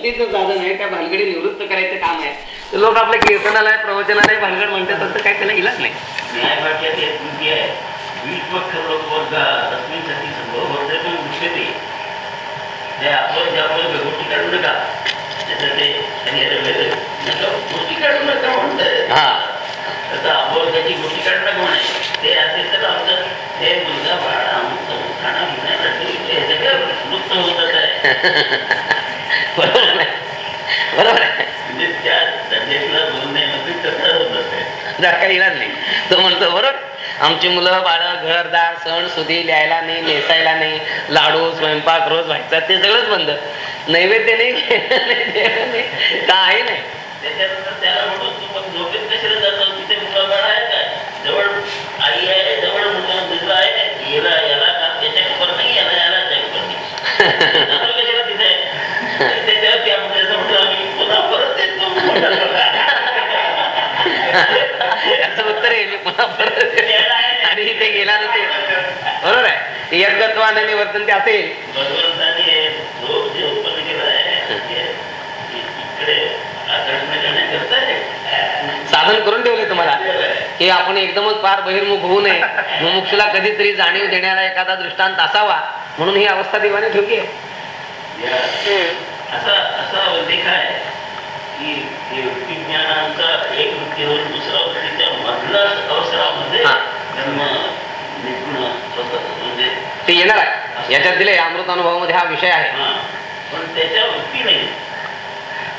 मुक्तीचं साधन आहे त्या भानगडी निवृत्त करायचं काम आहे. तर लोक आपल्या कीर्तनालय प्रवचनालय भानगड म्हणतात तसं काय त्याला इलाज नाही. ते आपण गोष्टी हा. आता आपण त्याची ते असेल तर आमचं हे मुलगा बाळा खाणं हे मुक्त होतात आहे. बरोबर आहे. म्हणजे काही इलाज नाही. तो म्हणतो बरोबर आमची मुलं बाळ घरदार सण सुधी लिहायला नाही नेसायला नाही लाडू स्वयंपाक रोज व्हायचा ते सगळंच बंद. नैवेद्य नाही काही नाही त्याच्यानंतर त्याला म्हणून तू मग झोपेत कशाला जातो तिथे मुलं बाळ आहे काय जवळ आई आहे जवळ मुलं मुलगा आहे याला याला का याच्या खबर नाही याला याला खबर नाही जातो कशाला तिथे त्याच्यावर त्यामध्ये असं म्हटलं आम्ही पुन्हा परत येतो याचं उत्तर आहे मी पुन्हा परत येतो. आणि इथे गेला नसेल. बरोबर आहे. यज्ञत्वाने निवर्तन ते असेल. हे. साधन करून ठेवले तुम्हाला. की आपण एकदमच फार बहिर्मुख होऊ नये. मुमुक्षुला कधीतरी जाणीव देण्याला एखादा दृष्टांत असावा. म्हणून ही अवस्था देवाने ठेवली आहे. असा असा उल्लेख आहे की हे एक वृत्तीवरून दुसऱ्या ते येणार आहे. याच्यात दिले अमृत अनुभवामध्ये हा विषय आहे. पण त्याच्या वृत्ती नाही.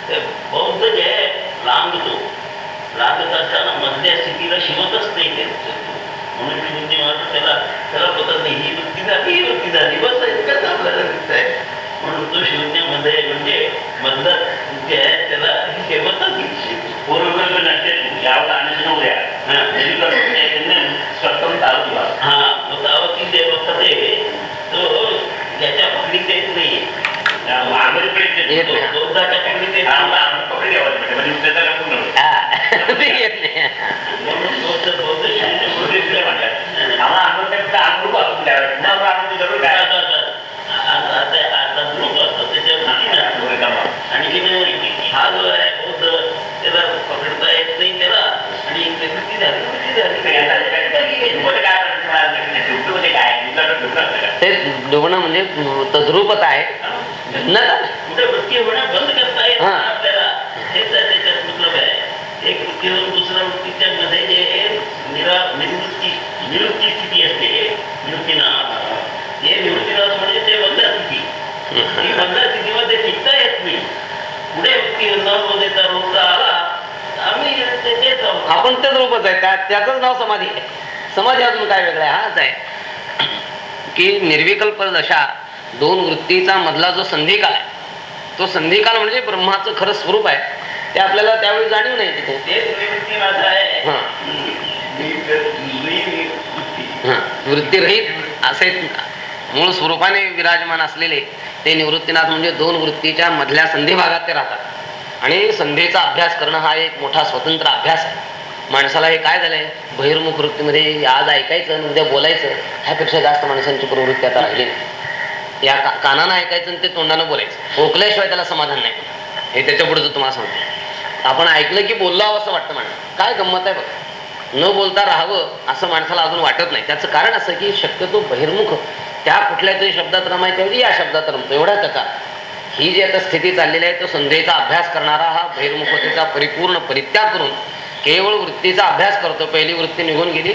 ते बौद्ध जे आहे, लांबतो. लांबत असताना मधल्या स्थितीला शिवतच नाही ते. म्हणून मात्र त्याला त्याला पटत नाही. ही वृत्ती झाली ही वृत्ती झाली. बस इतकंच आपल्याला दिसत आहे म्हणून तो शून्यामध्ये म्हणजे मधलं जे आहे त्याला शेवतच पूर्व नाट्य यावं आणत नव्हत्या स्वतंत्र आलो हा मग तावती जे बघतात ते तो याच्या पकडीत येत नाही येत नाही. बौद्धाच्या पकडीत येत नाही. हा. ते येत नाही म्हणून बौद्ध बौद्ध शून्य आता आता आता ग्रुप असतो त्याच्यावर आणि हा जो आहे बौद्ध त्याला पकडता येत नाही त्याला आणि प्रकृती झाली कृती झाली ते डुबणं म्हणजे तद्रुपत आहे भिन्नता कुठे वृत्ती होणं बंद करता येत हा. नाही आपल्याला हेच आहे त्याच्यात मतलब आहे एक वृत्तीवरून दुसऱ्या वृत्तीच्या मध्ये जे निरा निवृत्ती निवृत्ती स्थिती असते निवृत्तीनाथ हे निवृत्तीनाथ म्हणजे ते बंद स्थिती ही बंद स्थितीमध्ये टिकता येत नाही न तेच आहोत. आपण तेच रूपच आहे. त्या त्याचंच नाव समाधी आहे. समाधी अजून काय वेगळं आहे? हाच आहे. की निर्विकल्प दशा दोन वृत्तीचा मधला जो संधिकाल आहे तो संधिकाल म्हणजे ब्रह्माचं खरं स्वरूप आहे. ते आपल्याला त्यावेळी जाणीव नाही तिथे. हा. वृत्तीरहित असे मूळ स्वरूपाने विराजमान असलेले ते निवृत्तीनाथ म्हणजे दोन वृत्तीच्या मधल्या संधी भागात ते राहतात. आणि संधीचा अभ्यास करणं हा एक मोठा स्वतंत्र अभ्यास आहे. माणसाला हे काय झालंय? बहिर्मुख वृत्तीमध्ये आज ऐकायचं आणि उद्या बोलायचं ह्यापेक्षा जास्त माणसांची प्रवृत्ती आता राहिली नाही. या का- कानानं ऐकायचं आणि ते तोंडानं बोलायचं. ओकल्याशिवाय त्याला समाधान नाही. हे त्याच्या पुढे तुम्हाला सांगतो. आपण ऐकलं की बोललो असं वाटतं माणसं काय गंमत आहे बघ. न बोलता राहावं असं माणसाला अजून वाटत नाही. त्याचं कारण असं की शक्यतो बहिर्मुख त्या कुठल्या तरी शब्दात रमायच्या या शब्दात रमतो. एवढा त्याचा ही जी आता स्थिती चाललेली आहे तो संधीचा अभ्यास करणारा हा बहिर्मुखतेचा परिपूर्ण परित्याग करून केवळ वृत्तीचा अभ्यास करतो. पहिली वृत्ती निघून गेली.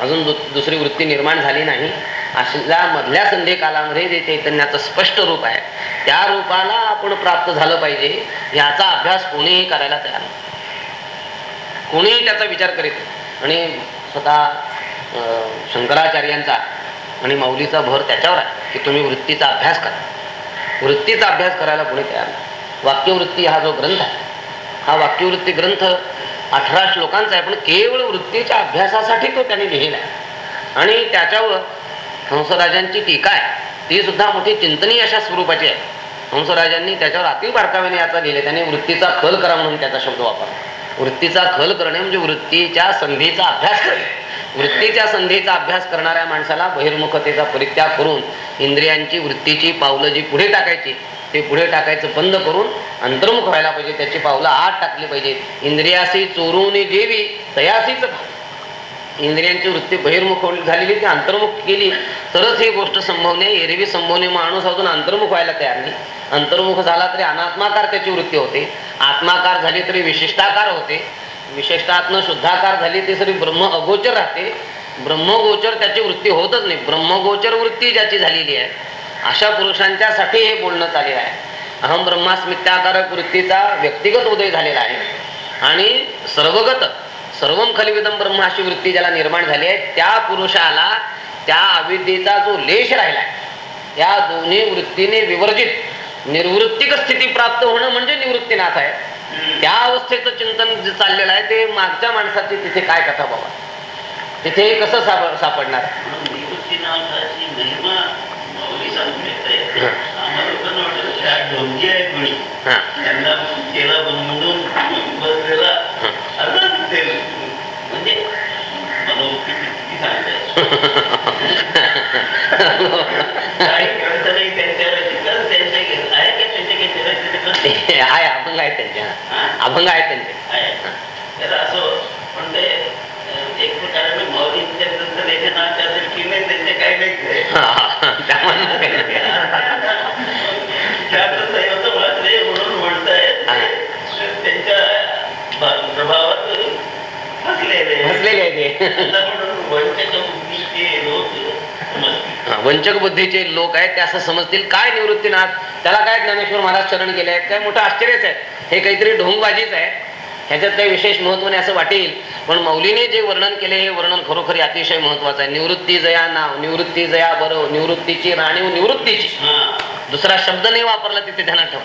अजून दु दुसरी वृत्ती निर्माण झाली नाही. अशा मधल्या संधी कालामध्ये जे चैतन्याचं स्पष्ट रूप आहे त्या रूपाला आपण प्राप्त झालं पाहिजे याचा अभ्यास कोणीही करायला तयार नाही. कोणीही त्याचा विचार करीत आणि स्वतः शंकराचार्यांचा आणि माऊलीचा भर त्याच्यावर आहे की तुम्ही वृत्तीचा अभ्यास करा. वृत्तीचा अभ्यास करायला कोणी तयार नाही. वाक्यवृत्ती हा जो ग्रंथ आहे हा वाक्यवृत्ती ग्रंथ अठरा श्लोकांचा आहे पण केवळ वृत्तीच्या अभ्यासासाठी तो त्याने लिहिला आहे. आणि त्याच्यावर हंसराजांची टीका आहे. ती सुद्धा मोठी चिंतनीय अशा स्वरूपाची आहे. हंसराजांनी त्याच्यावर अति बारकाव्याने याचा लिहिले. त्याने वृत्तीचा खल करा म्हणून त्याचा शब्द वापरला. वृत्तीचा खल करणे म्हणजे वृत्तीच्या संधीचा अभ्यास करणे. वृत्तीच्या संधीचा अभ्यास करणाऱ्या माणसाला बहिर्मुखतेचा परित्याग करून इंद्रियांची वृत्तीची पावलं जी पुढे टाकायची ते पुढे टाकायचं बंद करून अंतर्मुख व्हायला पाहिजे. त्याची पावलं आत टाकली पाहिजे इंद्रियासी चोरून देवी तयासीच इंद्रियांची वृत्ती बहिर्मुख झालेली ती अंतर्मुख केली तरच ही गोष्ट संभवणे एरवी संभवणे माणूस अजून अंतर्मुख व्हायला तयार नाही. अंतर्मुख झाला तरी अनात्माकार त्याची वृत्ती होते. आत्माकार झाली तरी विशिष्टाकार होते. विशिष्टात्म शुद्धाकार झाली ती तरी ब्रह्म अगोचर राहते. ब्रह्मगोचर त्याची वृत्ती होतच नाही. ब्रह्मगोचर वृत्ती ज्याची झालेली आहे अशा पुरुषांच्यासाठी हे बोलणं चालेलं आहे. अहम ब्रह्मास्मित्याकारक वृत्तीचा व्यक्तिगत उदय झालेला आहे. आणि सर्वगत सर्वम खलिविदम ब्रह्म अशी वृत्ती ज्याला निर्माण झाली आहे त्या पुरुषाला त्या अविद्येचा जो लेश राहिलाय त्या दोन्ही वृत्तीने विवर्जित निर्वृत्तिक स्थिती प्राप्त होणं म्हणजे निवृत्तीनाथ आहे. त्या अवस्थेचं चिंतन जे चाललेलं आहे ते मागच्या माणसाची तिथे काय कथा बाबा? तिथे कसं साप सापडणार? म्हणून निवृत्तीनाथाची महिमा माऊली सांगून येते आम्हाला लोकांना वाटतं ह्या ढोंगी आहे मुळी हा त्यांना केला बनवून बसलेला अर्धाच ते म्हणजे मनोवृत्ती किती सांगताय काही कळतं नाही त्यांच्या रचितात त्यांच्या आहे का त्यांच्या काही रचित ते आहे अभंग आहे त्यांच्या अभंग आहे त्यांचे आहे तर असं पण ते अं, एक प्रकारे माऊलींच्या नंतर याच्या नाच्या दृष्टीने त्यांचे काही नाही हा, हा, त्यामुळे काही नाही. त्यातच दैवत मात्रे म्हणून म्हणतायत हा. त्यांच्या प्रभावात फसलेले. हसलेले आहे ते आता म्हणून वंचक बुद्धीचे लोक समजतील. हा, वंचक बुद्धीचे लोक आहेत ते असं समजतील. काय निवृत्तीनाथ? त्याला काय ज्ञानेश्वर महाराज चरण केले आहेत? काय मोठं आश्चर्यच आहे. हे काहीतरी ढोंगबाजीच आहे. ह्याच्यात काही विशेष महत्त्व नाही असं वाटेल. पण मौलीने जे वर्णन केले हे वर्णन खरोखरी अतिशय महत्वाचं आहे. निवृत्ती जया नाव निवृत्ती जया बरं निवृत्तीची राणीव निवृत्तीची. दुसरा शब्द नाही वापरला तिथे ध्यानात ठेवा.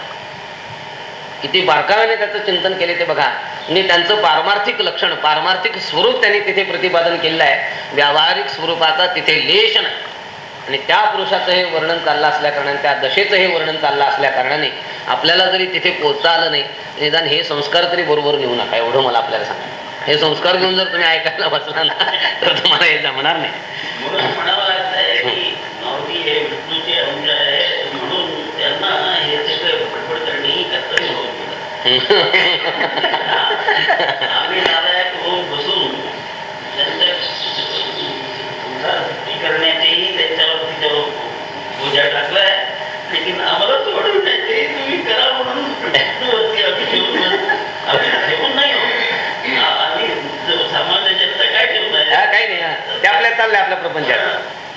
किती बारकाव्याने त्याचं चिंतन केले ते बघा. म्हणजे त्यांचं पारमार्थिक लक्षण पारमार्थिक स्वरूप त्यांनी तिथे प्रतिपादन केलेलं आहे. व्यावहारिक स्वरूपाचा तिथे लेश नाही. आणि त्या पुरुषाचं हे वर्णन चाललं असल्या कारणाने त्या दशेचं हे वर्णन चाललं असल्या कारणाने आपल्याला जरी तिथे पोचता आलं नाही निदान हे संस्कार तरी बरोबर नेऊ नका एवढं मला आपल्याला सांगा. हे संस्कार घेऊन जर तुम्ही ऐकायला बसला ना तर तुम्हाला हे जमणार नाही म्हणून म्हणावं लागतंय की माऊली हे विष्णूचे अंश आहे म्हणून त्यांना हे सगळं बडबड करणे ही कर्तव्य होऊन गेलं. आम्ही नालायक होऊन बसून त्यांच्या उद्धारवृत्ती करण्याचेही त्यांच्यावर तिच्यावर बोजा टाकलाय लेकिन आम्हाला सोडून द्यायचे तुम्ही करा म्हणून विष्णूवरती आम्ही ठेवून आम्ही ठेवून नाही हो. आ- आम्ही ज- सामान्य जनता काय ठेवून हा, काही नाही हा. आपल्या चाललंय आपल्या प्रपंचात.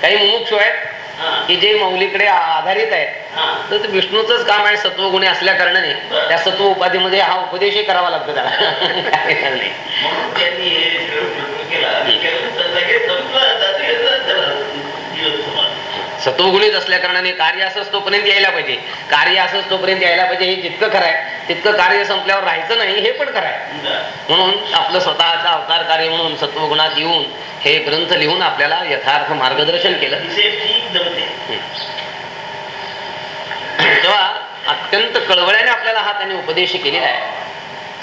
काही मुमुक्षु आहेत की जे मौलीकडे आधारित आहेत. तर ते विष्णूचंच काम आहे सत्वगुणी असल्या कारणाने. त्या सत्व उपाधीमध्ये हा उपदेशही करावा लागतो त्याला. सत्वगुणीच असल्या कारणाने कार्य असंच तोपर्यंत यायला पाहिजे. कार्य असंच तोपर्यंत यायला पाहिजे हे जितकं खरं आहे. तितकं कार्य संपल्यावर राहायचं नाही हे पण खरं. म्हणून आपलं स्वतःचं अवतार कार्य म्हणून सत्वगुणात येऊन हे ग्रंथ लिहून आपल्याला यथार्थ मार्गदर्शन केलं. तेव्हा अत्यंत कळवळ्याने आपल्याला हा त्यांनी उपदेश केलेला आहे.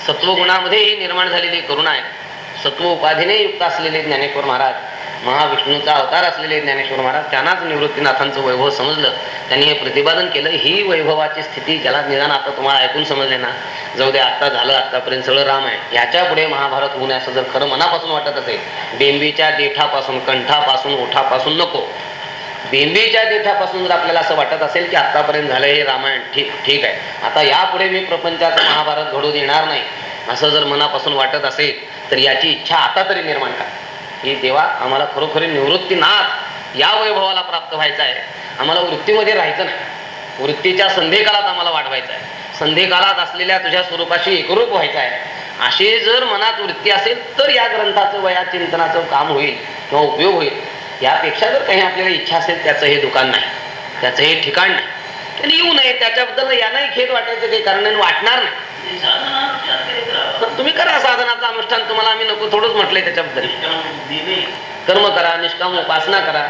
सत्वगुणामध्ये ही निर्माण झालेली करुणा आहे. सत्व उपाधीने युक्त असलेले ज्ञानेश्वर महाराज महाविष्णूचा अवतार असलेले ज्ञानेश्वर महाराज त्यांनाच निवृत्तीनाथांचं वैभव समजलं. त्यांनी हे प्रतिपादन केलं ही वैभवाची स्थिती ज्याला निदान आता तुम्हाला ऐकून समजले ना जाऊ दे आत्ता झालं आत्तापर्यंत सगळं राम आहे. ह्याच्या पुढे महाभारत होऊन असं जर खरं मनापासून वाटत असेल बेंबीच्या देठापासून कंठापासून ओठापासून नको. बेंबीच्या देठापासून जर आपल्याला असं वाटत असेल की आत्तापर्यंत झालं हे रामायण ठीक ठीक आहे. आता यापुढे मी प्रपंचाचं महाभारत घडू देणार नाही. असं जर मनापासून वाटत असेल तर याची इच्छा आता तरी निर्माण करा. की देवा आम्हाला खरोखरी निवृत्तीनाथ या वैभवाला प्राप्त व्हायचं आहे आम्हाला वृत्तीमध्ये राहायचं नाही. वृत्तीच्या संधीकालात आम्हाला वाढवायचं आहे संधीकालात असलेल्या तुझ्या स्वरूपाशी एकरूप व्हायचं आहे अशी जर मनात वृत्ती असेल तर या ग्रंथाचं वया चिंतनाचं काम होईल किंवा उपयोग होईल. यापेक्षा जर काही आपल्याला इच्छा असेल त्याचं हे दुकान नाही. त्याचं हे ठिकाण नाही. त्यांनी येऊ नये त्याच्याबद्दल यांनाही खेद वाटायचं काही कारण वाटणार नाही ते साधना शास्त्रीत राहावं. तर तुम्ही करा साधनाचं अनुष्ठान तुम्हाला आम्ही नको थोडंच म्हटलंय त्याच्याबद्दल. कर्म करा निष्काम उपासना करा.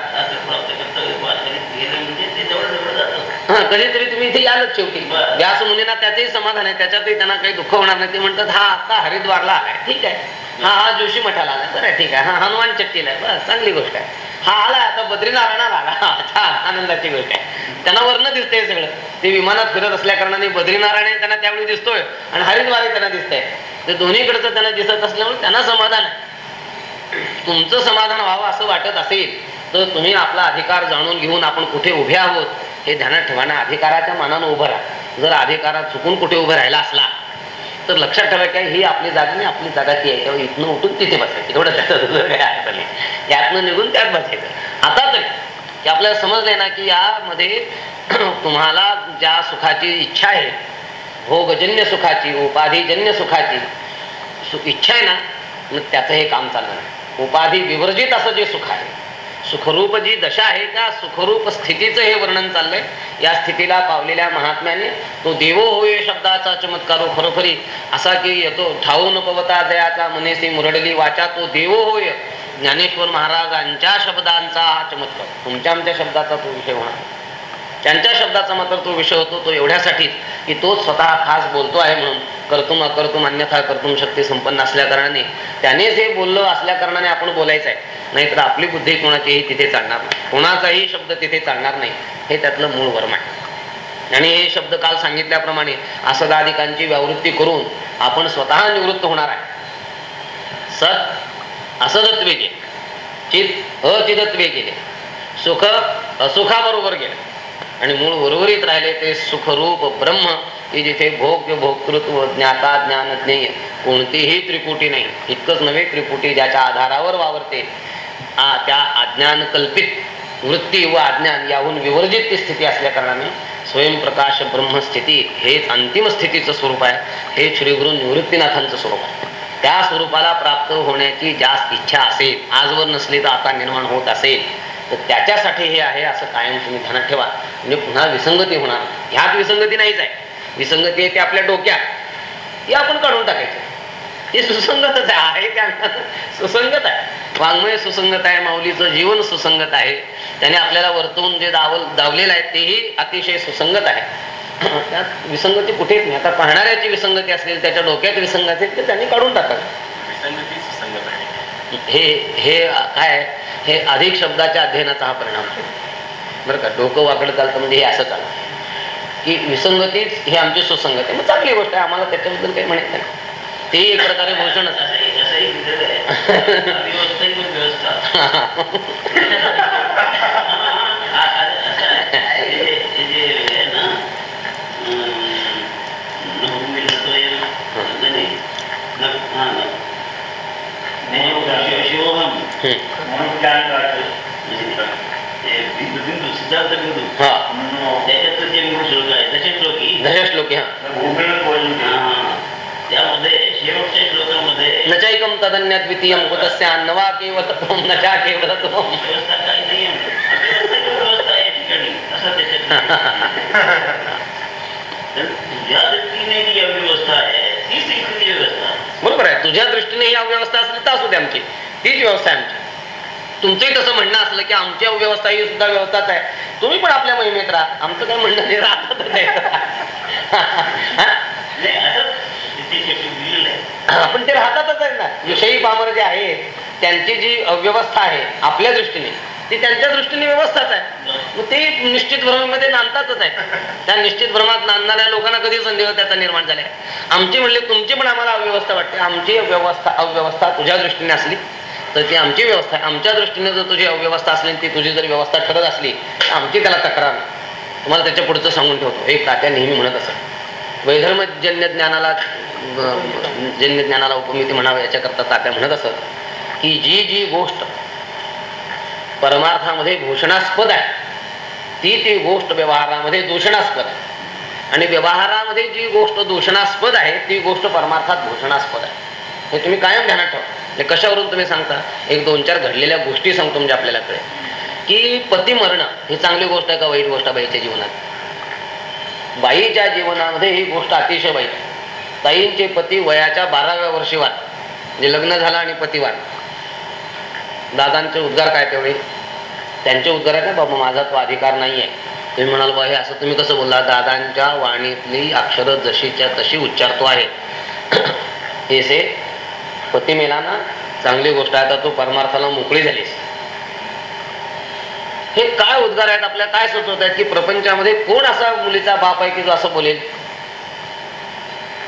हा कधीतरी तुम्ही इथे यालच शेवटी. व्यास मुलींना त्याचंही समाधान आहे त्याच्यातही त्यांना काही दुःख होणार नाही. ते म्हणतात हा आता हरिद्वारला आलाय. ठीक आहे. हा हा जोशी मठाला आलाय. बरं ठीक आहे. हा हनुमान चट्टीला आहे. बस चांगली गोष्ट आहे. हा आलाय आता बद्रीनारायणाला आला. अच्छा आनंदाची गोष्ट आहे. त्यांना वर्ण दिसतंय सगळं. ते विमानात फिरत असल्या कारणाने बद्रीनारायण त्यांना त्यावेळी दिसतोय आणि हरिद्वारही त्यांना दिसतंय. ते दोन्हीकडचं त्यांना दिसत असल्यामुळे त्यांना समाधान आहे. तुमचं समाधान व्हावं असं वाटत असेल तर तुम्ही आपला अधिकार जाणून घेऊन आपण कुठे उभे आहोत हे ध्यानात ठेवाना अधिकाराच्या मानानं उभं राहा. जर अधिकारात चुकून कुठे उभं राहिला असला तर लक्षात ठेवा की ही आपली जागा नाही आपली जागा ती आहे. तेव्हा इथनं उठून तिथे बसायची. एवढं त्याचं काय नाही. यातनं निघून त्यात बसायचं. आता तरी की आपल्याला समजलंय ना की यामध्ये तुम्हाला ज्या सुखाची इच्छा आहे भोगजन्य सुखाची उपाधिजन्य सुखाची सु इच्छा आहे ना मग त्याचं हे काम चालणार आहे. उपाधी विवर्जित असं जे सुख आहे सुखरूप जी दशा आहे त्या सुखरूप स्थितीचं हे वर्णन चाललंय. या स्थितीला पावलेल्या महात्म्याने तो देवो होय शब्दाचा चमत्कारो खरोखरी असा की येतो ठाऊन पवता दयाचा मनेसी मुरडली वाचा तो देवो होय ज्ञानेश्वर महाराजांच्या शब्दांचा हा चमत्कार. तुमच्या आमच्या शब्दाचा तो विषय होणार. त्यांच्या शब्दाचा मात्र तो विषय होतो तो एवढ्यासाठीच की तोच स्वतः खास बोलतो आहे म्हणून. कर्तुम अकर्तुम अन्यथा कर्तुम शक्ती संपन्न असल्या कारणाने त्यानेच हे बोललो असल्या कारणाने आपण बोलायचं आहे. नाहीतर आपली बुद्धी कोणाचीही तिथे चालणार नाही. कोणाचाही शब्द तिथे चालणार नाही. हे त्यातलं मूळ वर्म आहे. आणि हे शब्द काल सांगितल्याप्रमाणे असदाधिकांची व्यावृत्ती करून आपण स्वतः निवृत्त होणार आहे. सत असदत्वे गेले. चित अचिदत्वे गेले. सुख असुखाबरोबर गेले. आणि मूळ उर्वरित राहिले ते सुखरूप ब्रह्म की जिथे भोग्य भोक्तृत्व ज्ञाता ज्ञान ज्ञेय कोणतीही त्रिपुटी नाही. इतकंच नव्हे त्रिपुटी ज्याच्या आधारावर वावरते. आ त्या अज्ञान कल्पित वृत्ती व अज्ञान याहून विवर्जित ती स्थिती असल्या कारणाने स्वयंप्रकाश ब्रह्मस्थिती हेच अंतिम स्थितीचं स्वरूप आहे. हे श्रीगुरु निवृत्तीनाथांचं स्वरूप आहे. त्या स्वरूपाला प्राप्त होण्याची जास्त इच्छा असेल आजवर नसली तर आता निर्माण होत असेल. तर त्याच्यासाठी हे आहे असं कायम तुम्ही ध्यानात ठेवा. म्हणजे पुन्हा विसंगती होणार. ह्यात विसंगती नाहीच आहे. विसंगती आहे ते आपल्या डोक्यात. ती आपण काढून टाकायचं. हे सुसंगतच आहे आहे त्या सुसंगत आहे. वाङ्मय सुसंगत आहे माऊलीचं जीवन सुसंगत आहे. त्याने आपल्याला वर्तवून जे दावल दावलेलं आहे तेही अतिशय सुसंगत आहे. त्यात विसंगती कुठेच नाही. आता पाहणाऱ्याची विसंगती असेल त्याच्या डोक्यात विसंगती तर त्यांनी काढून टाकावी. विसंगती सुसंगत आहे. हे हे काय आहे? हे अधिक शब्दाच्या अध्ययनाचा हा परिणाम आहे. बरं का डोकं वाकडं चालतं म्हणजे हे असं चालतं की विसंगतीच ही आमची सुसंगती आहे. मग चांगली गोष्ट आहे आम्हाला त्याच्याबद्दल काही म्हणत नाही ते एक प्रकारे भूषणच बिंदू बिंदू हा। त्याच्यातलं मूळ श्लोक आहे हा। हा. त्यामध्ये शेवटच्या श्लोकामध्ये नचैकम तदन्यद्वितीयम कुतस्य नवा केवल नचा केवल व्यवस्था काही नाही अव्यवस्था ही। व्यवस्था आहे ठिकाणी असं त्याच्यात तुझ्या दृष्टीने जी अव्यवस्था आहे व्यवस्था बरोबर आहे तुझ्या दृष्टीने ही अव्यवस्था असली तर असू दे आमची तीच व्यवस्था आहे आमची। तुमचंही तसं म्हणणं असलं की आमची अव्यवस्था ही सुद्धा व्यवस्थाच आहे. तुम्ही पण आपल्या महिमेत राहा. आमचं काही म्हणणं नाही आहे आहे. आपण ते राहतातच आहे ना. विषयी पामर जे आहेत त्यांची जी अव्यवस्था आहे आपल्या दृष्टीने ती त्यांच्या दृष्टीने व्यवस्थाच आहे. मग ते निश्चित भ्रमेमध्ये नांदतातच आहे त्या निश्चित भ्रमात नांदणाऱ्या लोकांना कधी संदेह त्याचा निर्माण झालाय. आमची म्हणले तुमची पण आम्हाला अव्यवस्था वाटते. आमची व्यवस्था अव्यवस्था तुझ्या दृष्टीने असली तर ती आमची व्यवस्था आहे. आमच्या दृष्टीने जर तुझी अव्यवस्था असली ती तुझी जर व्यवस्था ठरत असली तर आमची त्याला तक्रार तुम्हाला त्याच्या पुढचं सांगून ठेवतो. एक तात्या नेहमी म्हणत असत वैधर्मजन्य ज्ञानाला जन्य ज्ञानाला उपमिती म्हणावं याच्याकरता तात्या म्हणत असत की जी जी गोष्ट परमार्थामध्ये घोषणास्पद आहे ती ती गोष्ट व्यवहारामध्ये दूषणास्पद आहे. आणि व्यवहारामध्ये जी गोष्ट दूषणास्पद आहे ती गोष्ट परमार्थात घोषणास्पद आहे. हे तुम्ही कायम ध्यानात ठेवा. कशावरून तुम्ही सांगता? एक दोन चार घडलेल्या गोष्टी सांगतो म्हणजे आपल्याला कळे की पती मरणं ही चांगली गोष्ट आहे का वाईट गोष्ट आहे बाईच्या जीवनात? बाईच्या जीवनामध्ये ही गोष्ट अतिशय वाईट ताईंचे पती वयाच्या बाराव्या वर्षी वाद म्हणजे लग्न झालं आणि पती वाद दादांचे उद्गार काय तेवढे? त्यांचे उद्गार आहे ना बाबा माझा तो अधिकार नाही आहे तुम्ही म्हणाल बा हे असं तुम्ही कसं बोलला? दादांच्या वाणीतली अक्षरं जशीच्या तशी उच्चारतो आहे. हे से पती मेला ना चांगली गोष्ट आहे आता तू परमार्थाला मोकळी झालीस. हे काय उद्गार आहेत आपल्या? काय सुचवत आहेत की प्रपंचामध्ये कोण असा मुलीचा बाप आहे की जो असं बोलेल?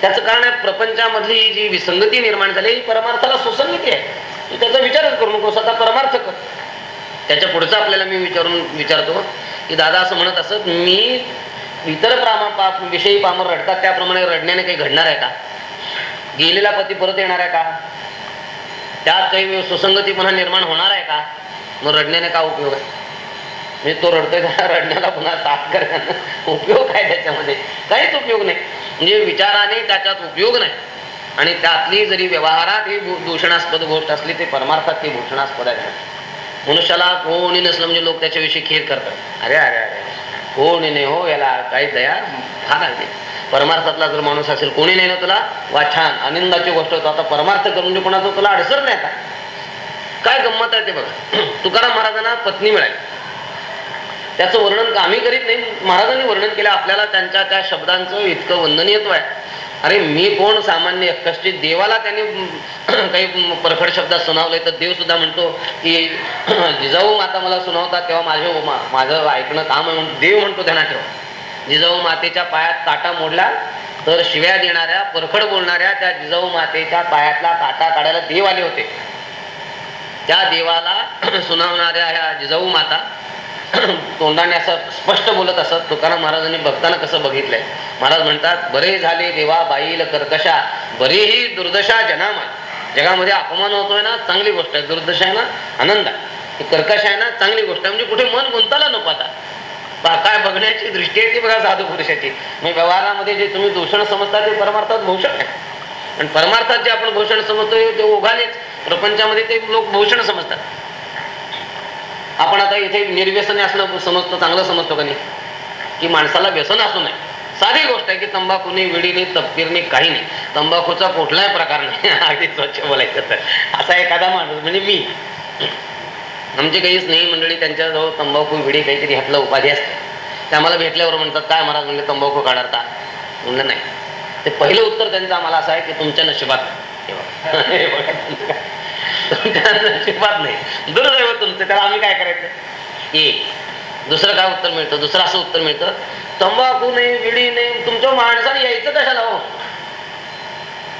त्याचं कारण आहे प्रपंचामधली जी विसंगती निर्माण झाली ही परमार्थाला सुसंगती आहे. तू त्याचा विचारच करू नकोस आता परमार्थ कर. त्याच्या पुढचं आपल्याला मी विचारून विचारतो की दादा असं म्हणत असत मी इतर प्रामा पाप विषयी पामर रडतात त्याप्रमाणे रडण्याने काही घडणार आहे का? गेलेला पती परत येणार आहे का? त्यात काही सुसंगतीपणा निर्माण होणार आहे का? मग रडण्याने का उपयोग आहे? म्हणजे तो रडतोय का? रडण्याला पुन्हा साफ करण्यानं उपयोग काय त्याच्यामध्ये? काहीच उपयोग नाही. म्हणजे विचाराने त्याच्यात उपयोग नाही. आणि त्यातली जरी व्यवहारात ही दूषणास्पद गोष्ट असली ते परमार्थात ती भूषणास्पद आहे. मनुष्याला कोणी नसलं म्हणजे लोक त्याच्याविषयी खेळ करतात. अरे अरे अरे. हो, कोणी नाही हो याला काही दया फार आहे. परमार्थातला जर माणूस असेल कोणी नाही ना तुला? वा छान. आनंदाची गोष्ट होतो. आता परमार्थ करून जे कोणाचा तुला अडसर नाही आता. काय गंमत आहे ते बघा. तुकाराम महाराजांना पत्नी मिळाली. त्याचं वर्णन आम्ही करीत नाही. महाराजांनी वर्णन केलं. आपल्याला त्यांच्या त्या शब्दांचं इतकं वंदनीयत्व आहे. अरे मी कोण? सामान्य कष्टी देवाला त्यांनी काही परखड शब्दात सुनावलंय. तर देव सुद्धा म्हणतो की जिजाऊ माता मला सुनावतात तेव्हा माझे माझं ऐकणं काम आहे म्हणून देव म्हणतो त्यांना ठेव. जिजाऊ मातेच्या पायात काटा मोडला तर शिव्या देणाऱ्या परखड बोलणाऱ्या त्या जिजाऊ मातेच्या पायातला काटा काढायला देव आले होते. त्या देवाला सुनावणाऱ्या ह्या जिजाऊ माता तोंडाने असं स्पष्ट बोलत असत. तुकाराम महाराजांनी बघताना कसं बघितलंय. महाराज म्हणतात बरे झाले देवा बाईल कर्कशा बरीही दुर्दशा जनामाय जगामध्ये अपमान होतोय ना चांगली गोष्ट आहे. दुर्दशा आहे ना आनंद आहे. कर्कश आहे ना चांगली गोष्ट आहे. म्हणजे कुठे मन गुंताला नको आता. काय बघण्याची दृष्टी आहे ती बघा साधू पुरुषाची. म्हणजे व्यवहारामध्ये जे तुम्ही दूषण समजता ते परमार्थात भूषण आहे आणि परमार्थात जे आपण भूषण समजतोय ते ओघानेच. प्रपंचामध्ये ते लोक भूषण समजतात. आपण आता इथे निर्व्यसने असलं समजतो चांगलं समजतो का नाही? की माणसाला व्यसन असू नये. साधी गोष्ट आहे की तंबाखूने विडीने तपकिरने काही नाही. तंबाखूचा कुठलाही प्रकार नाही. अगदी स्वच्छ बोलायचं तर. असा एखादा माणूस म्हणजे मी. आमची काही स्नेही मंडळी त्यांच्याजवळ तंबाखू विडी काहीतरी ह्यातला उपाधी असते. ते आम्हाला भेटल्यावर म्हणतात काय महाराज म्हणजे तंबाखू काढता म्हणलं नाही. ते पहिलं उत्तर त्यांचं आम्हाला असं आहे की तुमच्या नशिबात. नाही. नाही दुर्दैव तुमचं त्याला आम्ही काय करायचं? एक दुसरं काय उत्तर मिळतं? दुसरं असं उत्तर मिळतं तंबाखू नाही विडी नाही तुमच्या माणसाने यायचं कशाला हो?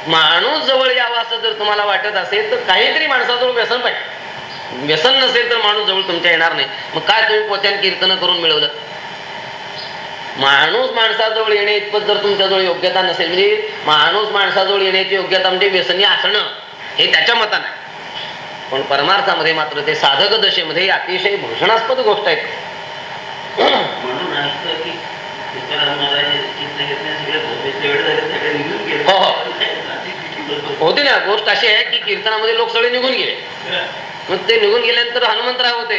माणूस जवळ यावा असं जर तुम्हाला वाटत असेल तर काहीतरी माणसाजवळ व्यसन पाहिजे. व्यसन नसेल तर माणूस जवळ तुमच्या येणार नाही. मग काय तुम्ही पोत्यान कीर्तन करून मिळवलं? माणूस माणसाजवळ येणे इतपत जर तुमच्याजवळ योग्यता नसेल म्हणजे माणूस माणसाजवळ येण्याची योग्यता म्हणजे व्यसनी असणं. हे त्याच्या मतानं आहे. पण परमार्थामध्ये मात्र ते साधक दशेमध्ये अतिशय भूषणास्पद गोष्ट आहेत. हो, हो. बरोबर. होती ना गोष्ट अशी आहे की कीर्तनामध्ये लोक सगळे निघून गेले. मग ते निघून गेल्यानंतर हनुमंतराय होते.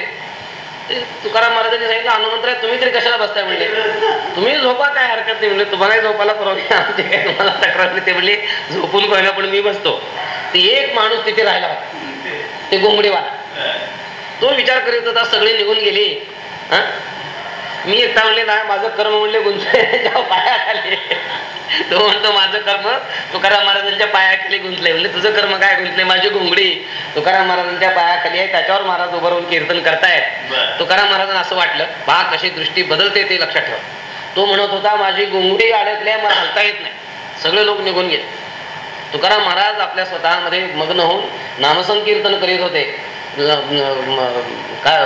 ते तुकाराम महाराजांनी सांगितलं हनुमंतराय तुम्ही तरी कशाला बसताय? म्हणले. तुम्ही झोपा काय हरकत नाही. म्हणले तुम्हाला झोपायला परवानगी आमची काय तुम्हाला तक्रार नाही. ते म्हणले झोपून कोयला पण मी बसतो. ते एक माणूस तिथे राहिला होता. ते गोंगडीवाला तो विचार करीत होता सगळे निघून गेले. हा? मी एकटा म्हणले ना माझं कर्म म्हणले गुंतल्या पायाखाली तो म्हणतो माझं कर्म तुकाराम महाराजांच्या पायाखाली गुंतले म्हणले तुझं कर्म काय गुंतले माझी घोंगडी तुकाराम महाराजांच्या पायाखाली आहे त्याच्यावर महाराज उभं राहून कीर्तन करतायत. तुकाराम महाराजांना असं वाटलं पहा कशी दृष्टी बदलते ते लक्षात ठेवा. तो म्हणत होता माझी घोंगडी अडकली मला हलता येत नाही. सगळे लोक निघून गेले. तुकाराम महाराज आपल्या स्वतःमध्ये मग्न होऊन नामसंकीर्तन करीत होते. काय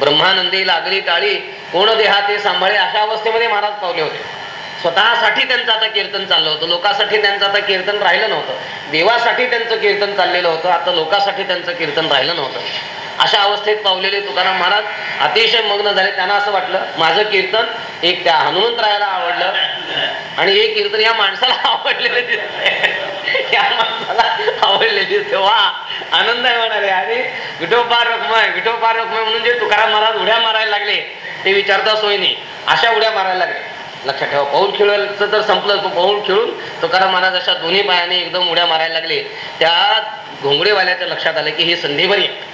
ब्रह्मानंदी लागली टाळी कोण देहा ते सांभाळे अशा अवस्थेमध्ये महाराज पावले होते. स्वतःसाठी त्यांचं आता कीर्तन चाललं होतं. लोकांसाठी त्यांचं आता कीर्तन राहिलं नव्हतं. देवासाठी त्यांचं कीर्तन चाललेलं होतं. आता लोकांसाठी त्यांचं कीर्तन राहिलं नव्हतं. अशा अवस्थेत पावलेले तुकाराम महाराज अतिशय मग्न झाले. त्यांना असं वाटलं माझं कीर्तन एक त्या हनुमंतरायाला आवडलं आणि हे कीर्तन या माणसाला आवडलेलं दिसते या माणसाला वा आनंद आहे म्हणाले. अरे विठोबा रखमय विठोबा रखमय म्हणून जे तुकाराम महाराज उड्या मारायला लागले ते विचारता सोय नाही. अशा उड्या मारायला लागले. लक्षात ठेवा पाऊल खेळायचं तर संपलं. पाऊल खेळून तुकाराम महाराज अशा दोन्ही पायाने एकदम उड्या मारायला लागले. त्या घोंगडेवाल्याच्या लक्षात आलं की ही संधी बरी आहे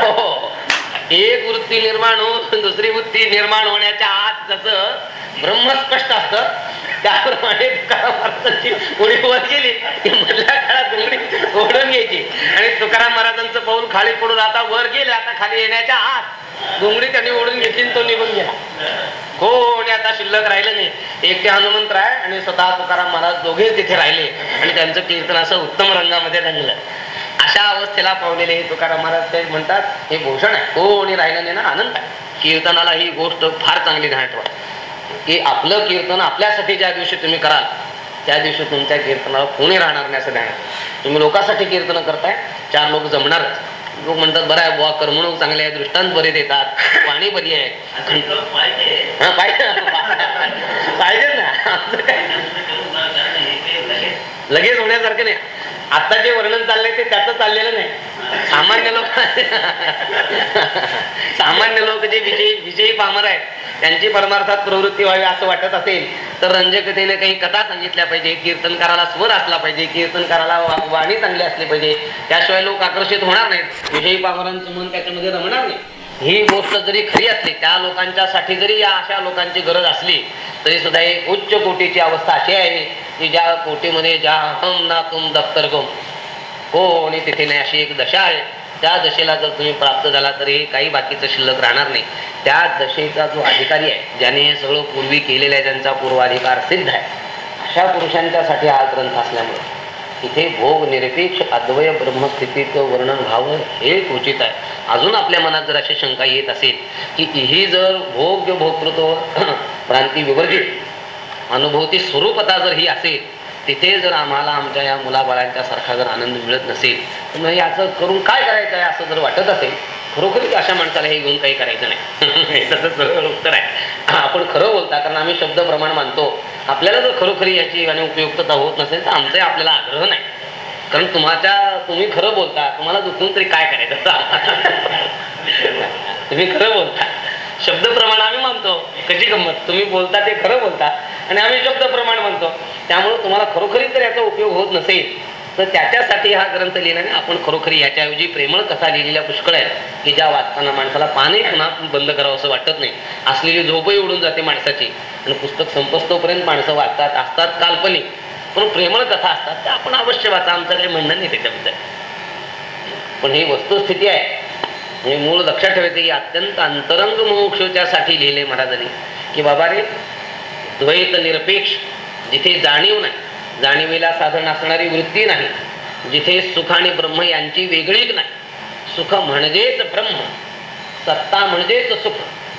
हो. हो. एक वृत्ती निर्माण होऊन दुसरी वृत्ती निर्माण होण्याच्या आत जसं ब्रह्मस्पष्ट असतं त्याप्रमाणे उडी वर गेली की मधल्या काळात उघडी ओढून घ्यायची. आणि तुकाराम महाराजांचं पाऊल खाली पडून आता वर गेले आता खाली येण्याच्या आत घोंगडी त्यांनी ओढून घेतली तो निघून गेला. आणि आता शिल्लक राहिलं नाही. एक ते हनुमंतराय आणि स्वतः तुकाराम महाराज दोघेच तिथे राहिले. आणि त्यांचं कीर्तन असं उत्तम रंगामध्ये रंगलं. अशा अवस्थेला पावलेले हे तुकाराम महाराज ते म्हणतात हे भूषण आहे. कोणी राहिलं नाही ना आनंद आहे. कीर्तनाला ही गोष्ट फार चांगली ठेवा की आपलं कीर्तन आपल्यासाठी ज्या दिवशी तुम्ही कराल त्या दिवशी तुमच्या कीर्तनाला कोणी राहणार नाही असं ध्यान. तुम्ही लोकांसाठी कीर्तन करताय चार लोक जमणारच. लोक म्हणतात बरं आहे बुवा करमणूक चांगली आहे दृष्टांत बरे देतात पाणी बरी आहे. पाहिजे. हा, पाहिजे. ना. लगेच होण्यासारखं नाही. आता जे वर्णन चाललंय ते त्याचं चाललेलं नाही. सामान्य लोक सामान्य लोक जे विजयी विजयी पामर आहेत त्यांची परमार्थात प्रवृत्ती व्हावी असं वाटत असेल तर रंजकतेने काही कथा सांगितल्या पाहिजे कीर्तनकाराला स्वर असला पाहिजे कीर्तनकाराला वा- वाणी चांगली असली पाहिजे त्याशिवाय लोक आकर्षित होणार नाहीत. विजयी पामरांचं मन त्याच्यामध्ये रमणार नाही. ही गोष्ट जरी खरी असली त्या लोकांच्यासाठी जरी या अशा लोकांची गरज असली तरी सुद्धा एक उच्च कोटीची अवस्था अशी आहे की ज्या कोटीमध्ये ज्या हम ना तुम दफ्तर गम कोणी तिथे नाही अशी एक दशा आहे. त्या दशेला जर तुम्ही प्राप्त झाला तरी काही बाकीचं शिल्लक राहणार नाही. त्या दशेचा जो अधिकारी आहे ज्याने हे सगळं पूर्वी केलेलं आहे त्यांचा पूर्वाधिकार सिद्ध आहे. अशा पुरुषांच्यासाठी हा ग्रंथ असल्यामुळे. इथे भोग निरपेक्ष अद्वय ब्रह्मस्थितीचं वर्णन व्हावं हे उचित आहे. अजून आपल्या मनात जर अशी शंका येत असेल की ही जर भोग्य भोक्तृत्व भ्रांती विवर्जित अनुभवती स्वरूपता जर ही असेल तिथे जर आम्हाला आमच्या या मुलाबाळांच्या सारखा जर आनंद मिळत नसेल तर मग याचं करून काय करायचं आहे असं जर वाटत असेल खरोखरीच अशा माणसाला हे घेऊन काही करायचं नाही. त्याचं सरळ उत्तर आहे. आपण खरं बोलता कारण आम्ही शब्द प्रमाण मानतो. आपल्याला जर खरोखरी याची आणि उपयुक्तता होत नसेल तर आमचाही आपल्याला आग्रह नाही. कारण तुम्हाच्या तुम्ही खरं बोलता तुम्हाला दुखून तरी काय करायचं? तुम्ही खरं बोलता. शब्द प्रमाण आम्ही मानतो कशी गंमत? तुम्ही बोलता ते खरं बोलता आणि आम्ही शब्द प्रमाण मानतो. त्यामुळे तुम्हाला खरोखरी तर याचा उपयोग होत नसेल तर त्याच्यासाठी हा ग्रंथ लिहिल्याने आपण खरोखर याच्याऐवजी प्रेमळ कथा लिहिलेल्या पुष्कळ आहेत की ज्या वाचताना माणसाला पाने पुन्हा बंद करावं असं वाटत नाही. असलेली झोपही उडून जाते माणसाची. आणि पुस्तक संपस्तोपर्यंत माणसं वाचतात असतात काल्पनिक. पण प्रेमळ कथा असतात त्या आपण अवश्य वाचा. आमचं काही म्हणणं नाही त्याच्याबद्दल. पण ही वस्तुस्थिती आहे. म्हणजे मूळ लक्षात ठेवायचं की अत्यंत अंतरंग मोक्षच्यासाठी लिहिले महाराजांनी की बाबा रे द्वैत निरपेक्ष जिथे जाणीव नाही जाणीवेला साधन असणारी वृत्ती नाही. जिथे सुख आणि ब्रह्म यांची वेगळीक नाही. सुख म्हणजेच ब्रह्म सत्ता म्हणजेच सुख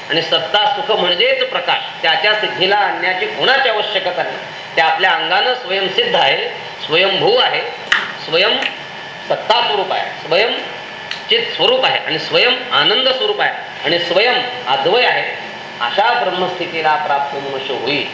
आणि सत्ता सुख म्हणजेच प्रकाश. त्याच्या सिद्धीला आणण्याची कोणाची आवश्यकता नाही. ते आपल्या अंगानं स्वयंसिद्ध आहे स्वयंभू आहे स्वयं सत्ता स्वरूप आहे स्वयं चित स्वरूप आहे आणि स्वयं आनंद स्वरूप आहे आणि स्वयं अद्वय आहे. अशा ब्रह्मस्थितीला प्राप्त मनुष्य होईल.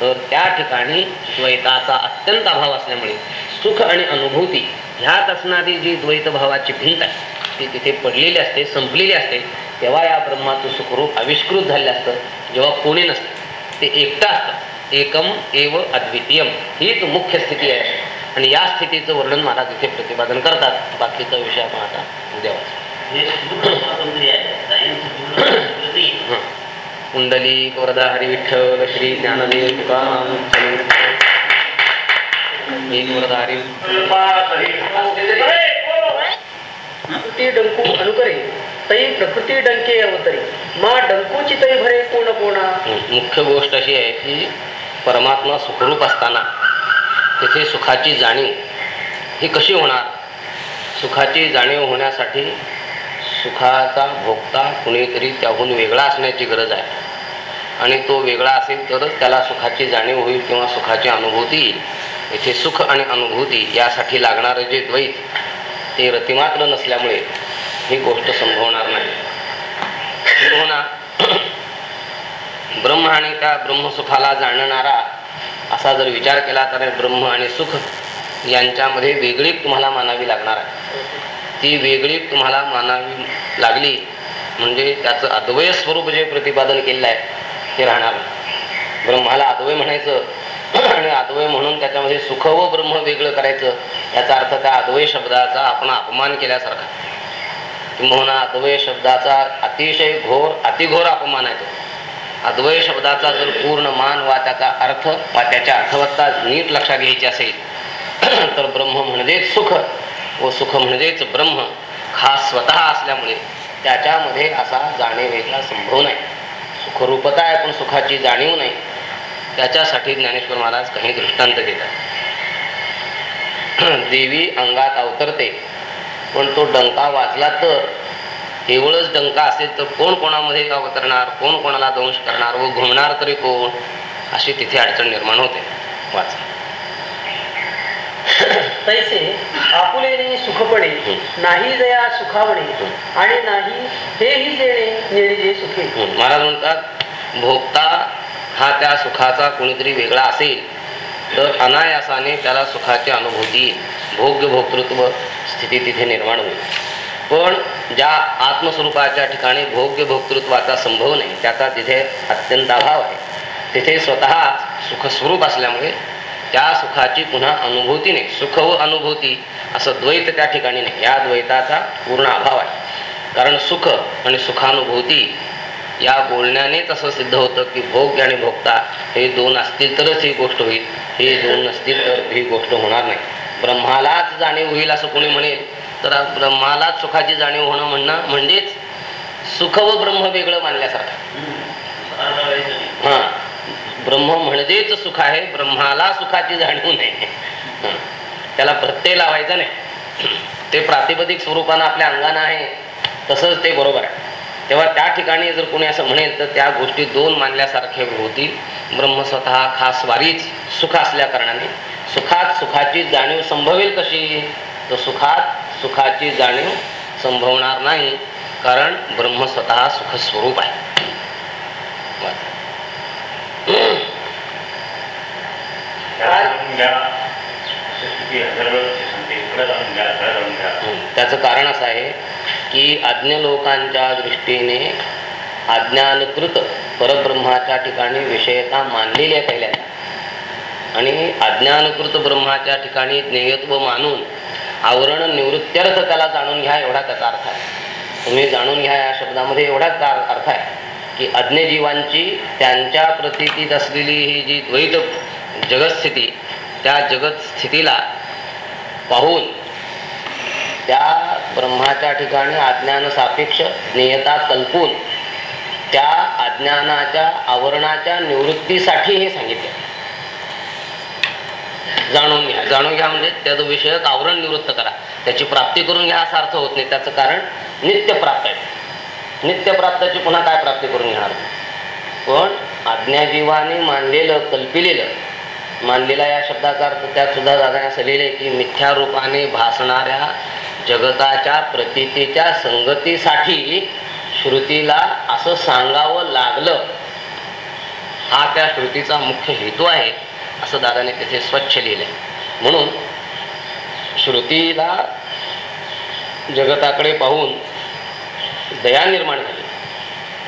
तर त्या ठिकाणी द्वैताचा अत्यंत अभाव असल्यामुळे सुख आणि अनुभूती ह्यात असणारी जी द्वैत भावाची भिंत आहे ती तिथे पडलेली असते संपलेली असते तेव्हा या ब्रह्माचं सुखरूप आविष्कृत झालेलं असतं. जेव्हा कोणी नसतं ते एकटं असतं. एकम एव अद्वितीयम हीच मुख्य स्थिती आहे. आणि या स्थितीचं वर्णन मला तिथे प्रतिपादन करतात. बाकीचा विषय आपण आता उद्या वाचू. कुंडली वरदा हरी विठ्ठल श्री ज्ञानदेव तुकाराम एक वरदा हरी प्रकृती डंकू अनुकरे तई प्रकृती डंके अवतरी. मा डंकूची तई भरे कोण कोणा. मुख्य गोष्ट अशी आहे की परमात्मा सुखरूप असताना तिथे सुखाची जाणीव ही कशी होणार? सुखाची जाणीव होण्यासाठी सुखाचा भोगता कुणीतरी त्याहून वेगळा असण्याची गरज आहे. आणि तो वेगळा असेल तरच त्याला सुखाची जाणीव होईल किंवा सुखाची अनुभूती येईल. इथे सुख आणि अनुभूती यासाठी लागणारं जे द्वैत ते रतिमात्र नसल्यामुळे ही गोष्ट संभवणार नाही. किंबहुना ब्रह्म आणि त्या ब्रह्मसुखाला जाणणारा असा जर विचार केला तर ब्रह्म आणि सुख यांच्यामध्ये वेगळी तुम्हाला मानावी लागणार आहे. ती वेगळी तुम्हाला मानावी लागली म्हणजे त्याचं अद्वय स्वरूप जे प्रतिपादन केलेलं आहे ते राहणार. ब्रह्माला अद्वय म्हणायचं. आणि अद्वय म्हणून त्याच्यामध्ये सुख व ब्रह्म वेगळं करायचं. याचा अर्थ त्या अद्वय शब्दाचा आपण अपमान केल्यासारखा. किंवा अद्वय शब्दाचा अतिशय घोर अतिघोर अपमान आहे तो. अद्वय शब्दाचा जर पूर्ण मान वा त्याचा अर्थ वा त्याच्या अर्थवत्ता नीट लक्षात घ्यायची असेल तर ब्रह्म म्हणजेच सुख व सुख म्हणजेच ब्रह्म. खास स्वतः असल्यामुळे त्याच्यामध्ये असा जाणे वेगळा संभव नाही. सुखरूपता आहे पण सुखाची जाणीव नाही. त्याच्यासाठी ज्ञानेश्वर महाराज काही दृष्टांत देतात देवी अंगात अवतरते पण तो डंका वाजला तर केवळच डंका असेल तर कोण कोणामध्ये अवतरणार कोण कोणाला दंश करणार व घुमणार तरी कोण? अशी तिथे अडचण निर्माण होते. वाचा. तैसे आपुलेने सुखपणे नाही जया सुखावणे आणि नाही हेही देणे निळजे सुखे. महाराज म्हणतात भोगता हा त्या सुखाचा कोणीतरी वेगळा असेल तर अनायासाने त्याला सुखाची अनुभूती भोग्य भोक्तृत्व स्थिती तिथे निर्माण होईल. पण ज्या आत्मस्वरूपाच्या ठिकाणी भोग्य भोक्तृत्वाचा संभव नाही त्याचा तिथे अत्यंत अभाव आहे. तिथे स्वतः सुखस्वरूप असल्यामुळे त्या सुखाची पुन्हा अनुभूती नाही. सुख व अनुभूती असं द्वैत त्या ठिकाणी नाही. या द्वैताचा पूर्ण अभाव आहे. कारण सुख आणि सुखानुभूती या बोलण्यानेच असं सिद्ध होतं की भोग आणि भोगता हे दोन असतील तरच ही गोष्ट होईल. हे दोन नसतील तर ही गोष्ट होणार नाही. ब्रह्मालाच जाणीव होईल असं कोणी म्हणेल. तर ब्रह्मालाच सुखाची जाणीव होणं म्हणणं म्हणजेच सुख व ब्रह्म वेगळं मानल्यासारखं मला लावायचं नाही. हा ब्रह्म म्हणजेच सुख आहे ब्रह्माला सुखाची जाणीव नाही. त्याला प्रत्यय लावायचा नाही. ते प्रातिपदिक स्वरूपानं आपल्या अंगानं आहे तसंच ते बरोबर आहे. तेव्हा त्या ठिकाणी जर कोणी असं म्हणेल तर त्या गोष्टी दोन मानल्यासारखे होतील. ब्रह्म स्वतः खास वारीच सुख असल्या कारणाने. सुखात सुखाची जाणीव संभवेल कशी? तर सुखात सुखाची जाणीव संभवणार नाही कारण ब्रह्म स्वतः सुखस्वरूप आहे वाचा. त्याला जाणून घ्या स्थिती हजारोची सांगते इकडे जाणून घ्या इकडे जाणून घ्या त्याचं कारण असं आहे की अज्ञ लोकांच्या दृष्टीने अज्ञानकृत परब्रह्माच्या ठिकाणी विषयता मानलेली आहे पहिल्यांदा आणि अज्ञानकृत ब्रह्माच्या ठिकाणी ज्ञेयत्व मानून आवरण निवृत्त्यर्थ त्याला जाणून घ्या एवढा त्याचा अर्थ आहे. तुम्ही जाणून घ्या या शब्दामध्ये एवढाच अर्थ आहे. की अज्ञजीवांची त्यांच्या प्रतीतीत असलेली ही जी द्वैत जगतस्थिती त्या जगतस्थितीला पाहून त्या ब्रह्माच्या ठिकाणी अज्ञान सापेक्ष नियता कल्पून त्या अज्ञानाच्या आवरणाच्या निवृत्तीसाठी हे सांगितलं. जाणून घ्या. जाणून घ्या म्हणजे त्याचं विषयक आवरण निवृत्त करा. त्याची प्राप्ती करून घ्या असा अर्थ होत नाही. त्याचं कारण नित्य प्राप्त आहे. नित्यप्राप्ताची पुन्हा काय प्राप्ती करून घेणार? पण आज्ञाजीवाने मानलेलं कल्पिलेलं मानलेला या शब्दाचा अर्थ त्यात सुद्धा दादाने असं लिहिले की मिथ्या रूपाने भासणाऱ्या जगताच्या प्रतीतीच्या संगतीसाठी श्रुतीला असं सांगावं लागलं. हा त्या श्रुतीचा मुख्य हेतू आहे असं दादाने तिथे स्वच्छ लिहिलंय. म्हणून श्रुतीला जगताकडे पाहून दया निर्माण झाली.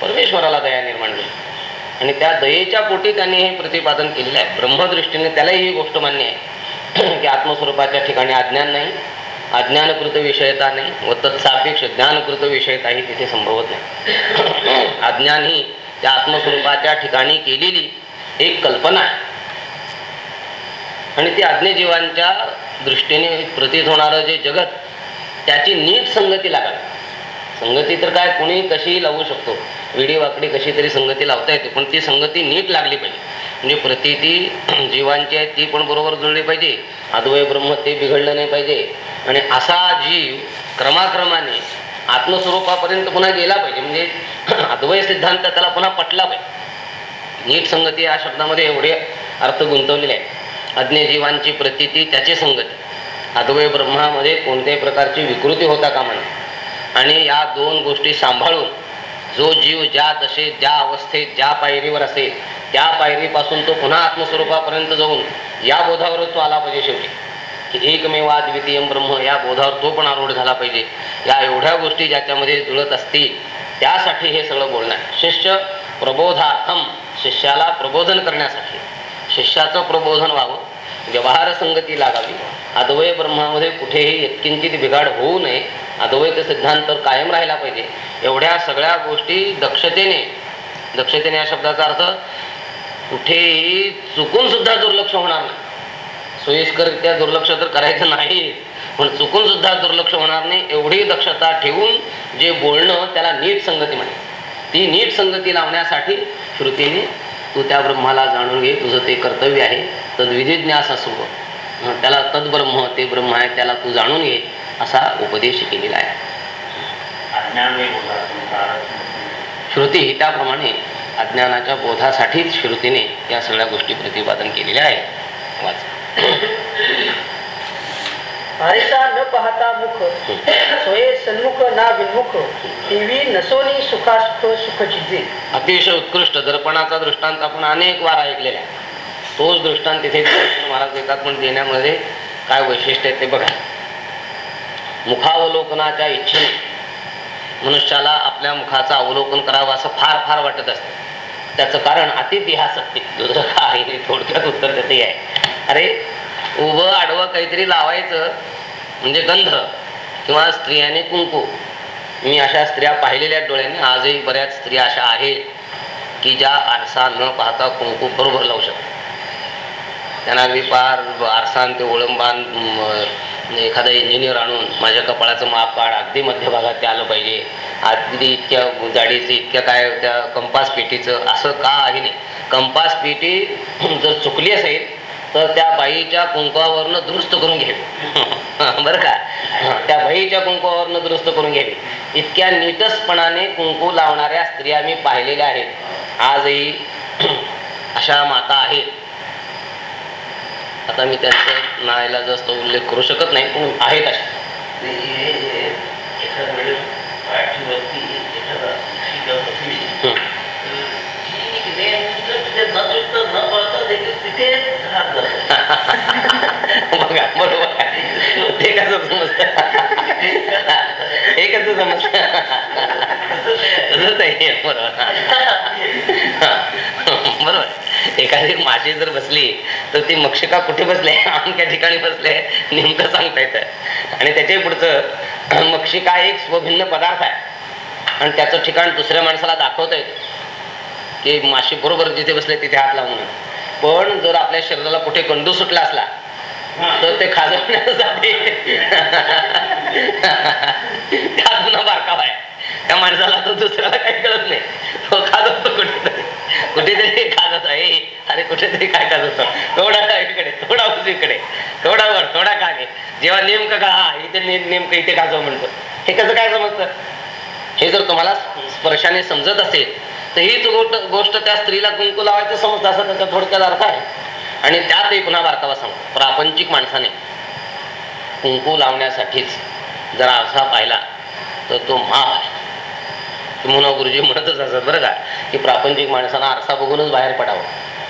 परमेश्वराला दया निर्माण झाली. आणि त्या दयेच्या पोटी त्यांनी हे प्रतिपादन केलेलं आहे. ब्रह्मदृष्टीने त्यालाही ही गोष्ट मान्य आहे. की आत्मस्वरूपाच्या ठिकाणी अज्ञान नाही अज्ञानकृत विषयता नाही व तत्सापेक्ष ज्ञानकृत विषयता ही तिथे संभवत नाही. अज्ञान ही त्या आत्मस्वरूपाच्या ठिकाणी केलेली एक कल्पना आहे. आणि ती आज्ञजीवांच्या दृष्टीने प्रतीत होणारं जे जगत त्याची नीट संगती लागावी. संगती तर काय कुणी कशीही लावू शकतो. विडी वाकडी कशी तरी संगती लावता येते पण ती संगती नीट लागली पाहिजे. म्हणजे प्रतिती जीवांची आहे ती पण बरोबर जुळली पाहिजे. अद्वय ब्रह्म ते बिघडलं नाही पाहिजे. आणि असा जीव क्रमाक्रमाने आत्मस्वरूपापर्यंत पुन्हा गेला पाहिजे. म्हणजे अद्वय सिद्धांत त्याला पुन्हा पटला पाहिजे. नीट संगती या शब्दामध्ये एवढे अर्थ गुंतवलेले आहेत अज्ञजीवांची प्रतिती त्याची संगती. अद्वय ब्रह्मामध्ये कोणत्याही प्रकारची विकृती होता कामा नये. आणि या दोन गोष्टी सांभाळून जो जीव ज्या दशेत ज्या अवस्थेत ज्या पायरीवर असेल त्या पायरीपासून तो पुन्हा आत्मस्वरूपापर्यंत जाऊन या बोधावरच तो आला पाहिजे शेवटी. की एकमेवा द्वितीय ब्रह्म या बोधावर तो पण आरूढ झाला पाहिजे. या एवढ्या गोष्टी ज्याच्यामध्ये जुळत असतील त्यासाठी हे सगळं बोलणं आहे. शिष्य प्रबोधार्थम शिष्याला प्रबोधन करण्यासाठी. शिष्याचं प्रबोधन व्हावं व्यवहार संगती लागावी. अद्वय ब्रह्मामध्ये कुठेही यत्किंचित बिघाड होऊ नये अद्वैत सिद्धांत तर कायम राहिला पाहिजे. एवढ्या सगळ्या गोष्टी दक्षतेने दक्षतेने या शब्दाचा अर्थ कुठेही चुकून सुद्धा दुर्लक्ष होणार नाही. सोयीस्करित्या दुर्लक्ष तर करायचं नाही पण चुकून सुद्धा दुर्लक्ष होणार नाही एवढी दक्षता ठेवून जे बोलणं त्याला नीट संगती म्हणे. ती नीट संगती लावण्यासाठी श्रुतीने तू त्या ब्रह्माला जाणून घे तुझं ते कर्तव्य आहे. तद्विधिज्ञास असो असू त्याला तद्ब्रह्म ते ब्रह्म आहे त्याला तू जाणून घे. असा उपदेश केलेला आहे. श्रुती ही त्याप्रमाणे अज्ञानाच्या बोधासाठीच श्रुतीने या सगळ्या गोष्टी प्रतिपादन केलेल्या आहेत. वाच. न पाहता मुख स्वये सन्मुख ना विन्मुख टीव्ही नसोनी सुखासुख सुख चिजे अतिशय उत्कृष्ट दर्पणाचा दृष्टांत आपण अनेक वार ऐकलेला आहे तोच दृष्टांत तिथे महाराज देतात पण देण्यामध्ये काय वैशिष्ट्य आहे ते बघा. मुखावलोकनाच्या इच्छेने मनुष्याला आपल्या मुखाचं अवलोकन करावं असं फार फार वाटत असतं. त्याचं कारण अतितिहासक्ती दुसरं काही थोडक्यात उत्तर त्याचंही आहे अरे उभं आडवं काहीतरी लावायचं म्हणजे गंध किंवा स्त्रियाने कुंकू. मी अशा स्त्रिया पाहिलेल्या डोळ्याने. आजही बऱ्याच स्त्रिया अशा आहेत की ज्या आरसा न पाहता कुंकू बरोबर लावू शकतात. त्यांना अगदी फार आरसान ते ओळंबान म्हणजे एखादा इंजिनियर आणून माझ्या कपाळाचं माप काढ अगदी मध्यभागात ते आलं पाहिजे. अगदी इतक्या जाडीचं इतक्या काय त्या कंपास पेटीचं असं का आहे नाही. कंपास पेटी जर चुकली असेल तर त्या बाईच्या कुंकवावरनं दुरुस्त करून घ्यावी. बरं का? त्या बाईच्या कुंकवावरनं दुरुस्त करून घ्यावी. इतक्या नीटसपणाने कुंकू लावणाऱ्या स्त्रिया मी पाहिलेल्या आहेत. आजही अशा माता आहेत. आता मी त्यांचं नायला जास्त उल्लेख करू शकत नाही पण आहेत अशा. ते बघा बरोबर. आहे. ते कसं समजत? हे कसं समजत? तसंच आहे बरोबर. बरोबर. एखादी माशी जर बसली तर ती मक्षिका कुठे बसले? अमक्या ठिकाणी बसले. नेमकं सांगता येतं. आणि त्याच्या पुढचं मक्षिका एक स्वभिन्न पदार्थ आहे. आणि त्याचं ठिकाण दुसऱ्या माणसाला दाखवता येतं की माशी बरोबर जिथे बसले तिथे हात लावून. पण जर आपल्या शरीराला कुठे गंडू सुटला असला तर ते खाजवण्यासाठी त्या गुन्हा बारकावा आहे. त्या माणसाला तो दुसऱ्याला काही कळत नाही. तो खाजवतो कुठे कुठेतरी खाजत आहे अरे कुठेतरी काय खाजवतो थोडा इकडे थोडा उजवीकडे. थोडा वर थोडा कागे जेव्हा नेमकं का हा इथे नेमकं इथे खाजव म्हणतो. हे कसं काय समजतं? हे जर तुम्हाला स्पर्शाने समजत असेल तर हीच गोष्ट गोष्ट त्या स्त्रीला कुंकू लावायचं समजतं असं त्याचा थोडक्यात अर्थ आहे. आणि त्यातही पुन्हा बारकावा सांगतो. प्रापंचिक माणसाने कुंकू लावण्यासाठीच जर आरसा पाहिला तर तो माप आहे. किंवा गुरुजी म्हणतच असत बरं का की प्रापंचिक माणसांना आरसा बघूनच बाहेर पडावं.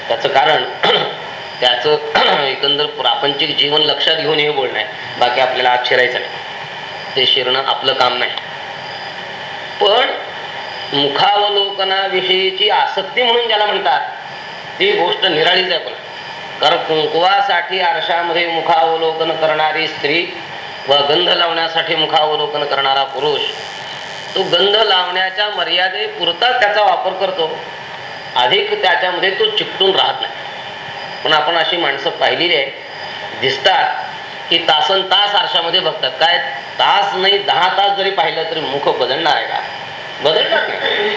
त्याचं कारण त्याचं एकंदर प्रापंचिक जीवन लक्षात घेऊन हे बोलणं आहे. बाकी आपल्याला आत शिरायचं नाही. ते शिरणं आपलं काम नाही. पण मुखावलोकनाविषयीची आसक्ती म्हणून ज्याला म्हणतात ती गोष्ट निराळीच आहे पण. कारण कुंकुवासाठी आरशामध्ये मुखावलोकन करणारी स्त्री व गंध लावण्यासाठी मुखावलोकन करणारा पुरुष तो गंध लावण्याच्या मर्यादेपुरता त्याचा वापर करतो. अधिक त्याच्यामध्ये तो चिकटून राहत नाही. पण आपण अशी माणसं पाहिलेली आहे दिसतात की तासन तास आरशामध्ये बघतात. काय तास नाही दहा तास जरी पाहिलं तरी मुख बदलणार आहे का? बदलणार नाही.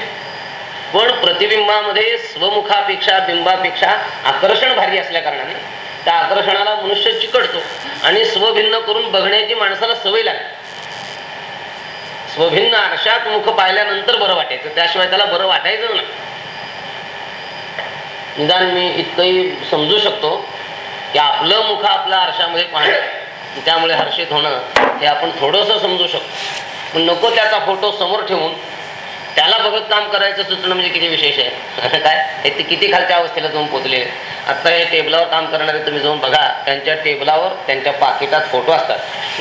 पण प्रतिबिंबामध्ये स्वमुखापेक्षा बिंबापेक्षा आकर्षण भारी असल्या कारणाने त्या आकर्षणाला मनुष्य चिकटतो आणि स्वभिन्न करून बघण्याची माणसाला सवय लागते. स्वभिन्न आरशात मुख पाहिल्यानंतर बरं वाटायचं त्याशिवाय त्याला बरं वाटायचं नाही. निदान मी इतकंही समजू शकतो की आपलं मुख आपल्या आरशामध्ये पाहणं त्यामुळे हर्षित होणं हे आपण थोडंसं समजू शकतो. पण नको त्याचा फोटो समोर ठेवून त्याला बघत काम करायचं सुचणं म्हणजे किती विशेष आहे? काय? हे ते किती खालच्या अवस्थेला जाऊन पोचले आता हे टेबलावर काम करणारे तुम्ही जाऊन बघा. त्यांच्या टेबलावर त्यांच्या पाकिटात फोटो असतात.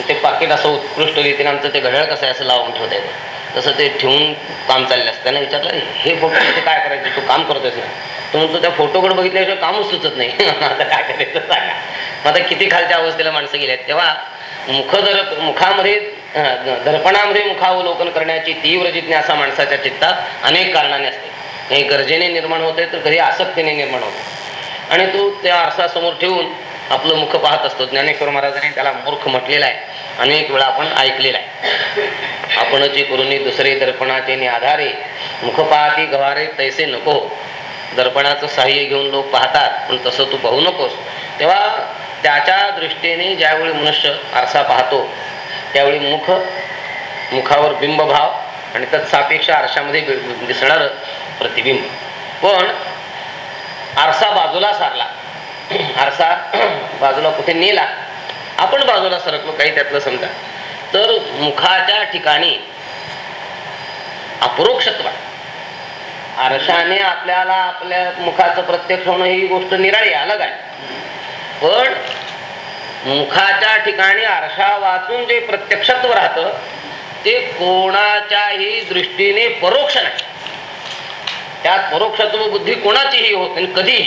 ते पाकिट असं उत्कृष्ट रीतीने आमचं ते घड्याळ कसं आहे असं लावून ठेवता येतं तसं ते ठेवून काम चाललं असतं. त्यांना विचारलं हे फोटो इथे काय करायचं? तू काम करतोस ना? तो म्हणतो त्या फोटोकडे बघितल्याशिवाय कामच सुचत नाही. आता काय करायचं सांगा. मग आता किती खालच्या अवस्थेला माणसं गेली आहेत? तेव्हा मुखदर मुखामध्ये दर्पणामध्ये मुखावलोकन करण्याची तीव्र जिज्ञासा माणसाच्या चित्तात अनेक कारणाने असते. हे गरजेने निर्माण होते तर कधी आसक्तीने निर्माण होते. आणि तो त्या आरसासमोर ठेवून आपलं मुख पाहत असतो. ज्ञानेश्वर महाराजांनी त्याला मूर्ख म्हटलेला आहे. अनेक वेळा आपण ऐकलेला आहे. आपणची करुणी दुसरे दर्पणाचे नि आधारे मुख पाहती गवारे तैसे नको. दर्पणाचं साह्य घेऊन लोक पाहतात पण तसं तू पाहू नकोस. तेव्हा त्याच्या दृष्टीने ज्यावेळी मनुष्य आरसा पाहतो त्यावेळी मुख मुखावर बिंबभाव आणि तत्सापेक्ष आरशामध्ये दिसणारं प्रतिबिंब. पण आरसा बाजूला सारला. आरसा बाजूला कुठे नेला आपण बाजूला सरकलो काही त्यातलं समजा. तर मुखाच्या ठिकाणी अपरोक्षत्व. आरशाने आपल्याला आपल्या मुखाचं प्रत्यक्ष होणं ही गोष्ट निराळी अलग आहे. पण मुखाच्या ठिकाणी आरशा वाचून जे प्रत्यक्षत्व राहतं ते कोणाच्याही दृष्टीने परोक्ष नाही. त्यात परोक्षत्व बुद्धी कोणाचीही होत नाही कधीही.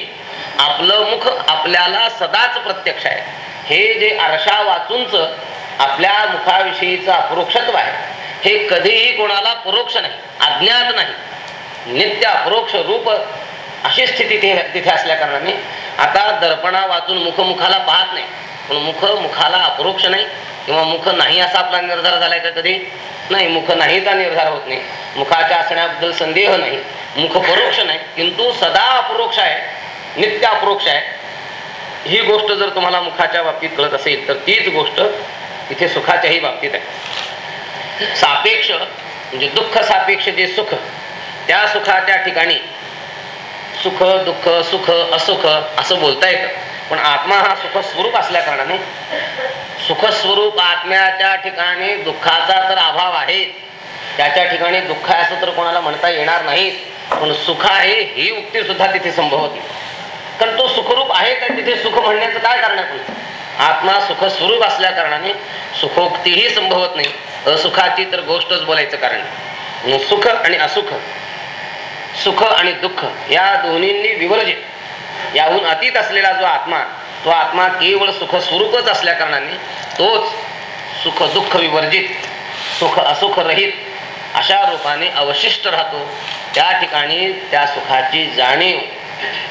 आपलं मुख आपल्याला सदाच प्रत्यक्ष आहे. हे जे आरशा वाचूनच आपल्या मुखाविषयीचं अपरोक्षत्व आहे हे कधीही कोणाला परोक्ष नाही अज्ञात नाही. नित्य अपरोक्ष रूप अशी स्थिती तिथे असल्या कारणाने आता दर्पणा वाचून मुखमुखाला पाहत नाही. पण मुख मुखाला अपरोक्ष नाही किंवा मुख नाही असा आपला निर्धार झालाय का कधी? नाही मुख नाहीचा निर्धार होत नाही. मुखाच्या असण्याबद्दल संदेह नाही. मुख परोक्ष नाही किंतु सदा अपरोक्ष आहे नित्य अपरोक्ष आहे. ही गोष्ट जर तुम्हाला मुखाच्या बाबतीत कळत असेल तर तीच गोष्ट इथे सुखाच्याही बाबतीत आहे. सापेक्ष म्हणजे दुःख सापेक्ष जे सुख त्या सुखाच्या ठिकाणी सुख दुःख सुख असुख असं बोलता येतं. पण आत्मा हा सुख स्वरूप असल्या कारणाने सुखस्वरूप आत्म्याच्या ठिकाणी दुःखाचा तर अभाव आहे. त्याच्या ठिकाणी दुःख आहे असं तर कोणाला म्हणता येणार नाही. पण सुख आहे ही उक्ती सुद्धा तिथे संभवत. नाही कारण तो सुखरूप आहे तर तिथे सुख म्हणण्याचं काय कारण आहे? आत्मा सुखस्वरूप असल्या कारणाने सुखोक्तीही संभवत नाही. असुखाची तर गोष्टच बोलायचं कारण सुख आणि असुख सुख आणि दुःख या दोन्हींनी विवर्जित. याहून अतीत असलेला जो आत्मा तो आत्मा केवळ सुख स्वरूपच असल्या कारणाने तोच सुख दुःख विवर्जित सुख असुख रहित अशा रूपाने अवशिष्ट राहतो. त्या ठिकाणी त्या सुखाची जाणीव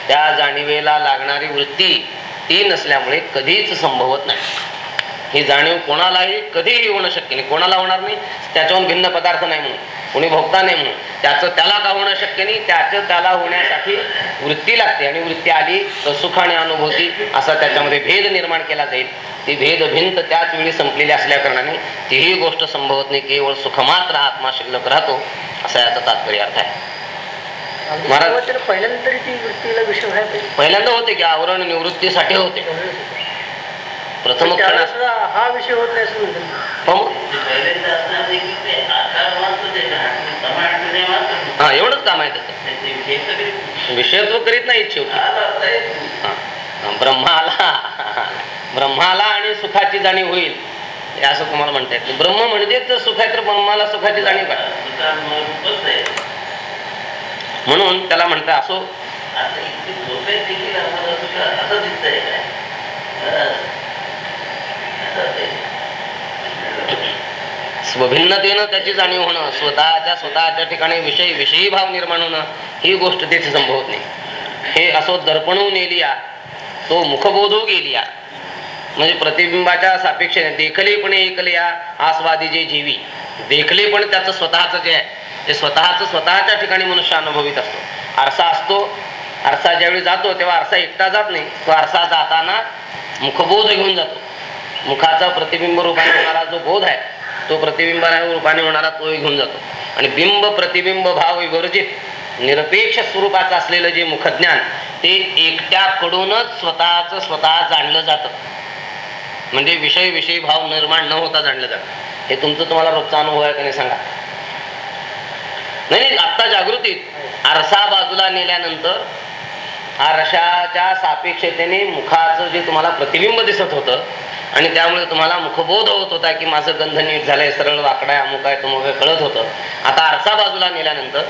त्या जाणीवेला लागणारी वृत्ती ती नसल्यामुळे कधीच संभवत नाही. ही जाणीव कोणालाही कधीही होणं शक्य नाही. कोणाला होणार नाही? त्याच्याहून भिन्न पदार्थ नाही म्हणून. कोणी भोगता नाही म्हणून. त्याचं त्याला का होणं शक्य नाही? त्याचं त्याला होण्यासाठी वृत्ती लागते आणि वृत्ती आली तर सुख आणि अनुभूती असा त्याच्यामध्ये भेद निर्माण केला जाईल. ती भेद भिंत त्याच वेळी संपलेली असल्या कारणाने तीही गोष्ट संभवत नाही. केवळ सुख मात्र आत्मा शिल्लक राहतो असा याचा तात्पर्य अर्थ आहे. महाराज-. पहिल्यांदा होते की आवरण निवृत्तीसाठी होते. प्रथम हा विषय होत नाही. हो हा एवढंच काम आहे त्याचं. विषयत्व करीत नाही शेवटी. ब्रह्माला ब्रह्माला आणि सुखाची जाणीव होईल हे असं तुम्हाला म्हणता येत नाही. ब्रह्म म्हणजेच जर सुख आहे तर ब्रह्माला सुखाची जाणीव आहे. म्हणून त्याला म्हणता असो. दिसतंय. स्वभिन्नतेनं त्याची जाणीव होणं स्वतःच्या स्वतःच्या ठिकाणी विषयी विषयी भाव निर्माण होणं ही गोष्ट तिथे संभवत नाही. हे असो दर्पणून नेलिया तो मुखबोधू गेलिया. म्हणजे प्रतिबिंबाच्या सापेक्ष देखलेपणे एकलिया आस्वादी जे जीवी. देखले पण त्याचं स्वतःच जे आहे ते स्वतःच स्वतःच्या ठिकाणी मनुष्य अनुभवित असतो. आरसा असतो आरसा ज्यावेळी जातो तेव्हा आरसा एकटा जात नाही. तो आरसा जाताना मुखबोध घेऊन जातो. मुखाचा प्रतिबिंब रूपाने होणारा जो बोध आहे तो प्रतिबिंब रूपाने होणारा तोही घेऊन जातो. आणि बिंब प्रतिबिंब भाव विवर्जित निरपेक्ष स्वरूपाचं असलेलं जे मुखज्ञान ते एकट्याकडूनच स्वतःच स्वतः जाणलं जातं. म्हणजे विषय विषयी भाव निर्माण न होता जाणलं जातं. हे तुमचं तुम्हाला रोजचा अनुभव आहे का नाही सांगा. नाही नाही आत्ता जागृतीत आरसा बाजूला नेल्यानंतर आरशाच्या सापेक्षतेने मुखाचं जे तुम्हाला प्रतिबिंब दिसत होतं आणि त्यामुळे तुम्हाला मुखबोध होत होता की माझं गंध नीट झालंय सरळ वाकडा आहे अमुक आहे तुमक कळत होतं. आता आरसा बाजूला नेल्यानंतर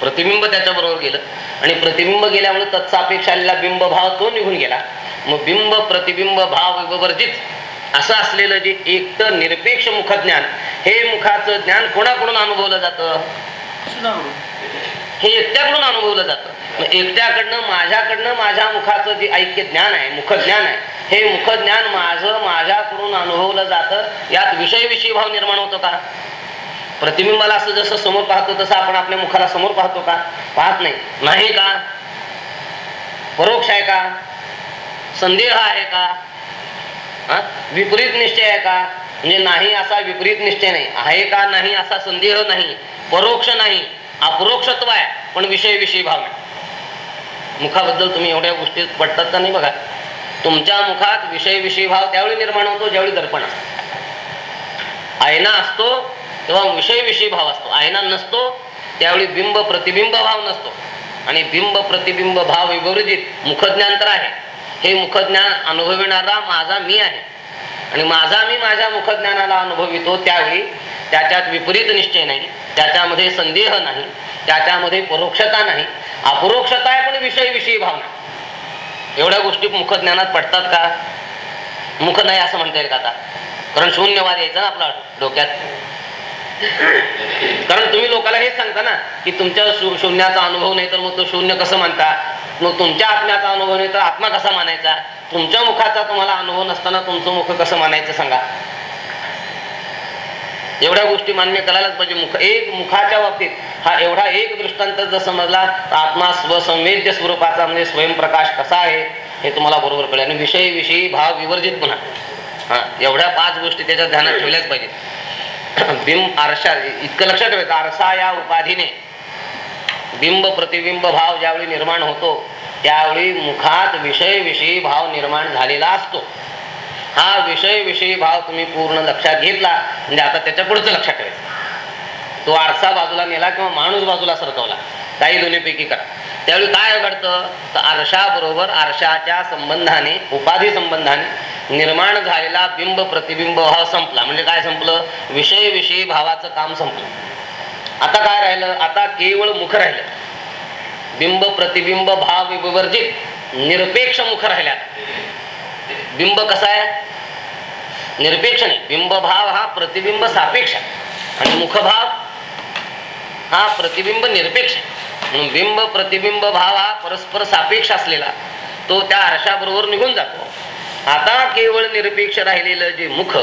प्रतिबिंब त्याच्याबरोबर गेलं. आणि प्रतिबिंब गेल्यामुळे तत्सापेक्षा आलेला बिंब भाव तो निघून गेला. मग बिंब प्रतिबिंब भाव विवर्जित असं असलेलं जे एक तर निरपेक्ष मुखज्ञान हे मुखाचं ज्ञान कोणाकडून अनुभवलं जातं? हे एकट्याकडून अनुभवलं जातं. एकट्याकडनं माझ्याकडनं माझ्या मुखाचं जे ऐक्य ज्ञान आहे मुख ज्ञान आहे हे मुखज्ञान माझं माझ्याकडून अनुभवलं जातं. यात विषयविषयी भाव निर्माण होतो का? प्रतिबिंबाला असं जसं समोर पाहतो तसं आपण आपल्या मुखाला समोर पाहतो का? पाहत नाही. नाही का? परोक्ष आहे का? संदेह आहे का? हा? विपरीत निश्चय आहे का? म्हणजे नाही असा विपरीत निश्चय नाही. आहे का नाही असा संदेह नाही. परोक्ष नाही. अपरोक्षत्व आहे पण विषयविषयी भाव नाही. मुखाबद्दल तुम्ही एवढ्या गोष्टी पडतात का नाही बघा? तुमच्या मुखात विषयविषयी भाव त्यावेळी निर्माण होतो ज्यावेळी दर्पण असतो. आयना असतो तेव्हा विषयविषयी भाव असतो. आयना नसतो त्यावेळी बिंब प्रतिबिंब भाव नसतो. आणि बिंब प्रतिबिंब भाव विवर्जित मुखज्ञान तर आहे. हे मुखज्ञान अनुभविणारा माझा मी आहे. आणि माझा मी माझ्या मुखज्ञानाला अनुभवितो त्यावेळी त्याच्यात विपरीत निश्चय नाही. त्याच्यामध्ये संदेह नाही. त्याच्यामध्ये परोक्षता नाही. अपरोक्षता आहे पण विषय विषयी भावना. एवढ्या गोष्टी मुखज्ञानात पडतात का? मुख नाही असं म्हणता येईल का आता? कारण शून्यवाद यायचा ना आपला डोक्यात. कारण तुम्ही लोकांना हेच सांगता ना की तुमच्या शून्याचा अनुभव नाही तर मग तो शून्य कसं मानता? मग तुमच्या आत्म्याचा अनुभव नाही तर आत्मा कसा मानायचा? तुमच्या मुखाचा तुम्हाला अनुभव नसताना तुमचं मुख कसं मानायचं सांगा. एवढ्या गोष्टी मान्य करायलाच पाहिजे. मुख एक मुखाच्या बाबतीत हा एवढा एक दृष्टांत जर समजला तर आत्मा स्वसंवेद्य स्वरूपाचा म्हणजे स्वयंप्रकाश कसा आहे हे तुम्हाला बरोबर कळेल. आणि विषयी विषयी भाव विवर्जित पुन्हा हा एवढ्या पाच गोष्टी त्याच्या ध्यानात ठेवल्याच पाहिजे. बिंब आरशा इतकं लक्षात ठेवायचं. आरसा या उपाधीने बिंब प्रतिबिंब भाव ज्यावेळी निर्माण होतो त्यावेळी मुखात विषय विषयी भाव निर्माण झालेला असतो. हा विषय विषयी भाव तुम्ही पूर्ण लक्षात घेतला म्हणजे आता त्याच्या पुढचं लक्षात ठेवायचं. तो आरसा बाजूला नेला किंवा माणूस बाजूला सरकवला. काही दोन्हीपैकी करा. त्यावेळी काय घडतं? तर आरशा बरोबर आरशाच्या संबंधाने उपाधी संबंधाने निर्माण झालेला बिंब प्रतिबिंब भाव संपला. म्हणजे काय संपलं? विषय विषयी भावाचं काम संपलं. आता काय राहिलं? आता केवळ मुख राहिलं. बिंब प्रतिबिंब भाव विवर्जित निरपेक्ष मुख राहिल्या. बिंब कसा आहे? निरपेक्ष नाही. बिंबभाव हा प्रतिबिंब सापेक्ष आहे. आणि मुखभाव हा प्रतिबिंब निरपेक्ष आहे. म्हणून बिंब प्रतिबिंब भाव हा परस्पर सापेक्ष असलेला तो त्या आरशाबरोबर निघून जातो. आता केवळ निरपेक्ष राहिलेलं जे मुख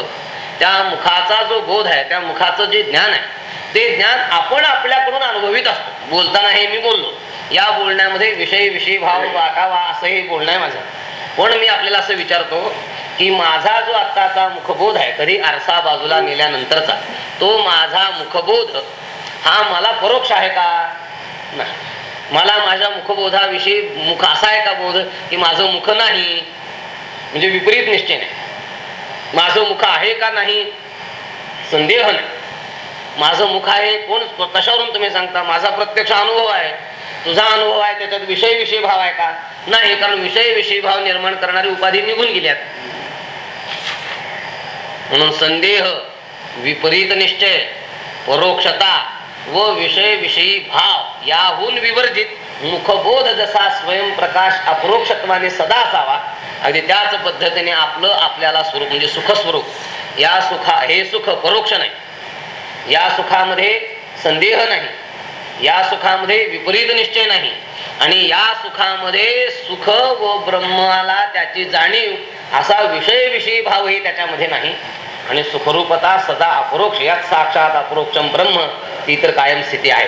त्या मुखाचा जो बोध आहे त्या मुखाचं जे ज्ञान आहे ते ज्ञान आपण आपल्याकडून अनुभवित असतो. बोलताना हे मी बोललो. या बोलण्यामध्ये विषय विषयी भाव वाटावा असंही बोलणं आहे माझं. पण मी आपल्याला असं विचारतो की माझा जो आत्ताचा मुखबोध आहे कधी आरसा बाजूला नेल्यानंतरचा तो माझा मुखबोध हा मला परोक्ष आहे का? नाही. मला माझ्या मुखबोधाविषयी मुख असा आहे का बोध की माझं मुख नाही? म्हणजे विपरीत निश्चय नाही. माझं मुख आहे का नाही? संदेह नाही. माझं मुख आहे कोण कशावरून तुम्ही सांगता? माझा प्रत्यक्ष अनुभव आहे. तुझा अनुभव आहे त्याच्यात विषय भाव आहे का? नाही कारण विषय विषयी भाव निर्माण करणारी उपाधी निघून गेल्यात. म्हणून संदेह विपरीत निश्चय परोक्षता व विषय विषयी भाव याहून विवर्जित मुखबोध जसा स्वयंप्रकाश अप्रोक्षत्वाने सदा असावा अगदी त्याच पद्धतीने आपलं आपल्याला स्वरूप म्हणजे सुखस्वरूप या सुखा हे सुख परोक्ष नाही. या सुखामध्ये संदेह नाही. या सुखामध्ये विपरीत निश्चय नाही. आणि या सुखामध्ये सुख व ब्रह्माला त्याची जाणीव असा विषय विषयी भावही त्याच्यामध्ये नाही. आणि सुखरूपता सदा अपरोक्ष यात साक्षात अपरोक्षम ब्रह्म ती तर कायम स्थिती आहे.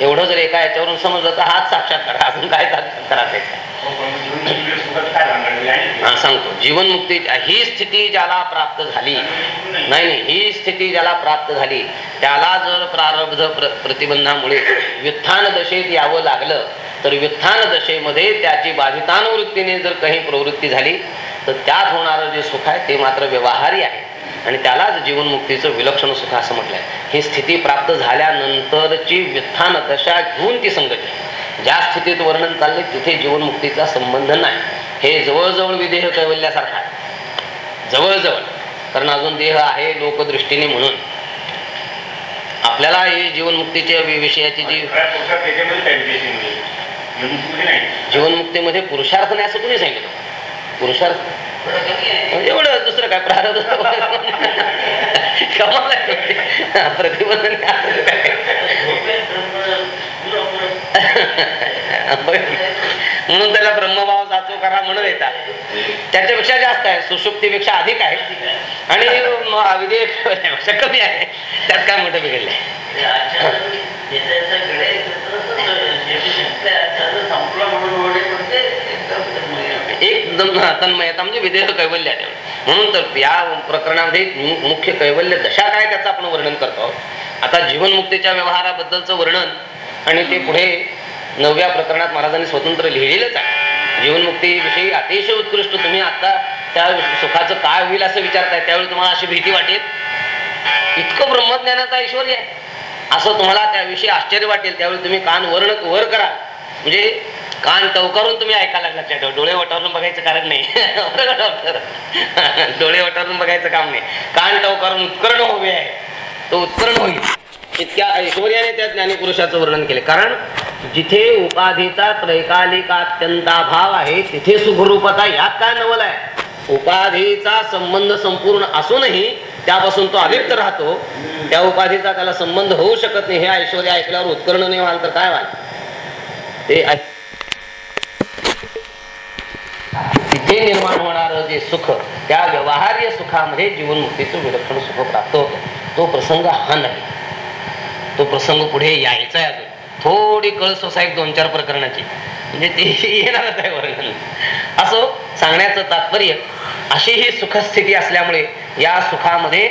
एवढं जर एका याच्यावरून समजलं तर हाच साक्षात्कार अजून काय साक्षात्कार करा सांगतो. जीवनमुक्ती ही स्थिती ज्याला प्राप्त झाली नाही नाही ही स्थिती ज्याला प्राप्त झाली त्याला जर प्रारब्ध प्र प्रतिबंधामुळे व्युत्थान दशेत यावं लागलं तर व्युत्थान दशेमध्ये त्याची बाधितानुवृत्तीने जर काही प्रवृत्ती झाली तर त्यात होणारं जे सुख आहे ते मात्र व्यवहारी आहे. आणि त्यालाच जीवनमुक्तीचं विलक्षण सुख असं म्हटलंय. ही स्थिती प्राप्त झाल्यानंतरची व्युत्थान दशा घेऊन ती संगती ज्या स्थितीत वर्णन चालले तिथे जीवनमुक्तीचा संबंध नाही. हे जवळजवळ विदेह कैवल्यासारखा आहे. जवळजवळ. कारण अजून देह आहे लोकदृष्टीने म्हणून. आपल्याला ही जीवनमुक्तीच्या विषयाची जी जीवनमुक्तीमध्ये पुरुषार्थ नाही असं कुणी सांगितलं? पुरुषार्थ? एवढं दुसरं काय प्रारब्ध? कमाल आहे. प्रतिबंध. म्हणून त्याला ब्रह्मभाव जातो करा म्हणून येतात. त्याच्यापेक्षा जास्त आहे सुशुक्तीपेक्षा अधिक आहे. आणि विधेयकपेक्षा कमी आहे. त्यात काय मोठं बिघडलंय एकदम तन्मय तन्मयता म्हणजे विधेयक कैवल्य आहे. म्हणून तर या प्रकरणामध्ये मु- मुख्य कैवल्य दशा काय त्याचं आपण वर्णन करतो. आहोत. आता जीवनमुक्तीच्या व्यवहाराबद्दलचं वर्णन आणि ते पुढे नवव्या प्रकरणात महाराजांनी स्वतंत्र लिहिलेलंच आहे. जीवनमुक्तीविषयी अतिशय उत्कृष्ट तुम्ही आता त्या सुखाचं काय होईल असं विचारताय त्यावेळी तुम्हाला अशी भीती वाटेल? इतकं ब्रह्मज्ञानाचा ऐश्वर आहे. असं तुम्हाला त्याविषयी आश्चर्य वाटेल. त्यावेळी तुम्ही कान वर्ण वर करा. म्हणजे कान टवकारून तुम्ही ऐकायला लागला. त्या डोळे वटारून बघायचं कारण नाही. डोळे वटारून बघायचं काम नाही. कान टवकारून उत्कर्ण होवे आहे तो उत्कर्ण होईल. इतक्या ऐश्वर्याने त्या ज्ञानीपुरुषाचं वर्णन केले. कारण जिथे उपाधीचा त्रैकालिकात्यंताभाव आहे तिथे सुखरूपता यात काय नवल आहे? उपाधीचा संबंध संपूर्ण असूनही त्यापासून तो अलिप्त राहतो. त्या उपाधीचा त्याला संबंध होऊ शकत नाही. हे ऐश्वर्य ऐकल्यावर उत्कर्ण नाही व्हाल तर काय व्हाल ते तिथे निर्माण होणार जे सुख त्या व्यवहार्य सुखामध्ये जीवनमुक्तीचं विलक्षण सुख प्राप्त होतं. तो प्रसंग हा नाही. तो प्रसंग पुढे यायचा आहे अजून. थोडी कळ साहेब दोन चार प्रकरणाची. म्हणजे ते येणारच आहे वर्णन. असो सांगण्याचं तात्पर्य अशी ही सुखस्थिती असल्यामुळे या सुखामध्ये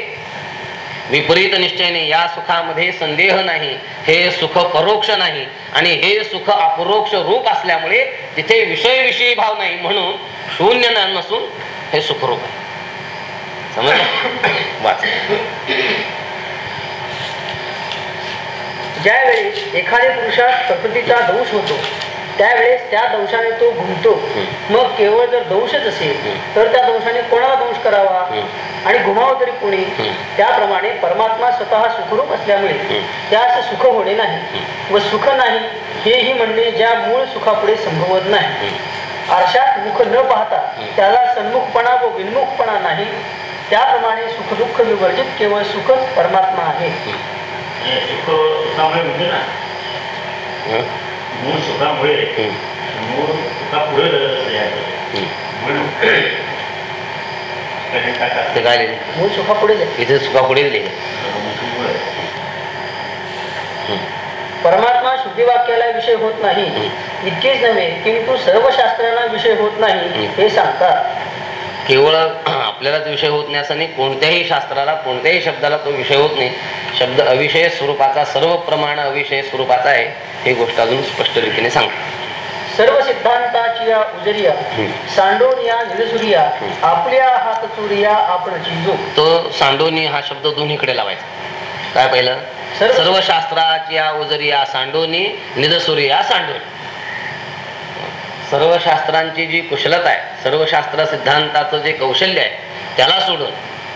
विपरीत निश्चयने या सुखामध्ये संदेह नाही हे सुख परोक्ष नाही आणि हे सुख अपरोक्ष रूप असल्यामुळे तिथे विषयविषयी भाव नाही म्हणून शून्य न- नसून हे सुखरूप आहे. समजलं? वाच. ज्यावेळी एखाद्या पुरुषात प्रकृतीचा दोष होतो त्यावेळेस त्या दोषाने तो घुमतो. मग केवळ जर दोषच असेल तर त्या दोषाने कोणाला दोष करावा? आणि घुमावं तरी कोणी? त्याप्रमाणे परमात्मा स्वतः सुखरूप असल्यामुळे त्यास सुख होणे नाही व सुख नाही हेही म्हणणे ज्या मूळ सुखापुढे संभवत नाही. आरशात मुख न पाहता त्याला सन्मुखपणा व विन्मुखपणा नाही. त्याप्रमाणे सुख दुःख विवर्जित केवळ सुखच परमात्मा आहे. म्हणजे ना? मूळ. मूळ म्हणून काय मूळ इथे सुखा पुढे लिहिले परमात्मा शुद्धिवाक्याला विषय होत नाही. इतकेच नव्हे किंतु सर्व शास्त्रांना विषय होत नाही हे सांगतात. केवळ आपल्यालाच विषय होत नाही असं नाही कोणत्याही शास्त्राला कोणत्याही शब्दाला तो विषय होत नाही. शब्द अविषय स्वरूपाचा सर्व प्रमाण अविषय स्वरूपाचा आहे ही गोष्ट अजून स्पष्ट रीतीने सांगतो. सर्व सिद्धांताची या उजरिया सांडोनिया निलसुरिया आपल्या हात चुरिया आपण चिंजो. तो सांडोनी हा शब्द दोन्हीकडे लावायचा. काय पहिलं? सर्व- सर्व शास्त्राची या उजरिया सांडोनी निदसुरिया सांडोनी. सर्व शास्त्रांची जी कुशलता आहे सर्व शास्त्र सिद्धांताचं जे कौशल्य आहे त्याला सोडून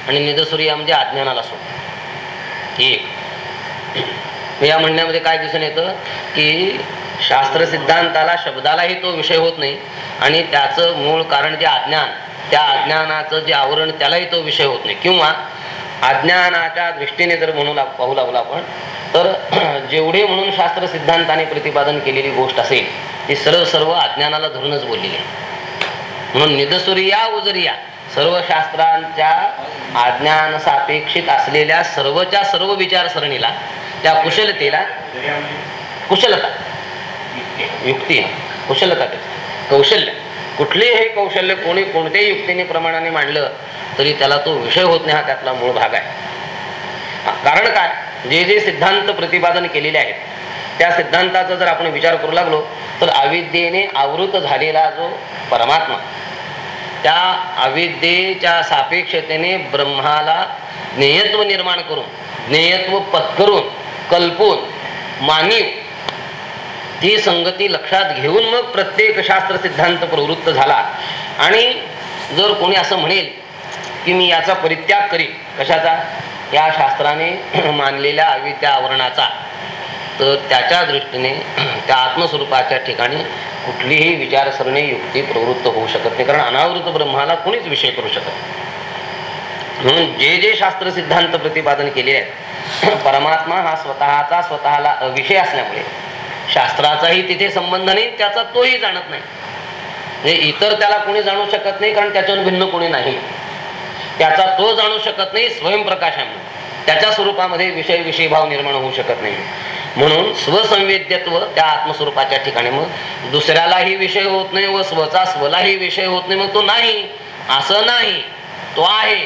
आणि निदसुरिया म्हणजे अज्ञानाला सोडून. एक या म्हणण्यामध्ये काय दिसून येतं की शास्त्र सिद्धांताला शब्दालाही तो विषय होत नाही आणि त्याचं मूळ कारण जे अज्ञान त्या अज्ञानाचं जे आवरण त्यालाही तो विषय होत नाही. किंवा अज्ञानाच्या दृष्टीने जर म्हणू लाग पाहू लागलो आपण तर जेवढे म्हणून शास्त्र सिद्धांताने प्रतिपादन केलेली गोष्ट असेल ती सर्व सर्व अज्ञानाला धरूनच बोललेली आहे. म्हणून निदसुरिया उजरिया सर्व शास्त्रांच्या अज्ञान सापेक्षित असलेल्या सर्वच्या सर्व विचारसरणीला त्या कुशलतेला कुशलता युक्ती कुशलता कौशल्य. कुठलेही कौशल्य कोणी कोणत्याही युक्तीने प्रमाणाने मांडलं तरी त्याला तो विषय होत नाही हा त्यातला मूळ भाग आहे. कारण काय? जे जे सिद्धांत प्रतिपादन केलेले आहेत त्या सिद्धांताचा जर आपण विचार करू लागलो तर अविद्येने आवृत झालेला जो परमात्मा त्या अविद्येच्या सापेक्षतेने ब्रह्माला ज्ञेयत्व निर्माण करून ज्ञेयत्व पत्करून कल्पून मानिव ती संगती लक्षात घेऊन मग प्रत्येक शास्त्र सिद्धांत प्रवृत्त झाला. आणि जर कोणी असं म्हणेल की मी याचा परित्याग करीन कशाचा? या शास्त्राने मानलेल्या अविद्या आवरणाचा. तर त्याच्या दृष्टीने त्या आत्मस्वरूपाच्या ठिकाणी कुठलीही विचारसरणी युक्ती प्रवृत्त होऊ शकत नाही. कारण अनावृत ब्रह्माला कोणीच विषय करू शकत म्हणून जे जे शास्त्र सिद्धांत प्रतिपादन केलेले आहेत परमात्मा हा स्वतःचा स्वतःला अविषय असल्यामुळे शास्त्राचाही तिथे संबंध नाही त्याचा तोही जाणत नाही. म्हणजे इतर त्याला कोणी जाणू शकत नाही कारण त्याच्यावर भिन्न कोणी नाही. त्याचा तो जाणू शकत नाही स्वयंप्रकाशामुळे. त्याच्या स्वरूपामध्ये विषय विषयी भाव निर्माण होऊ शकत नाही. म्हणून स्वसंवेद्यत्व त्या आत्मस्वरूपाच्या ठिकाणी मग दुसऱ्यालाही विषय होत नाही व स्वचा स्वलाही विषय होत नाही मग तो नाही असं नाही तो आहे.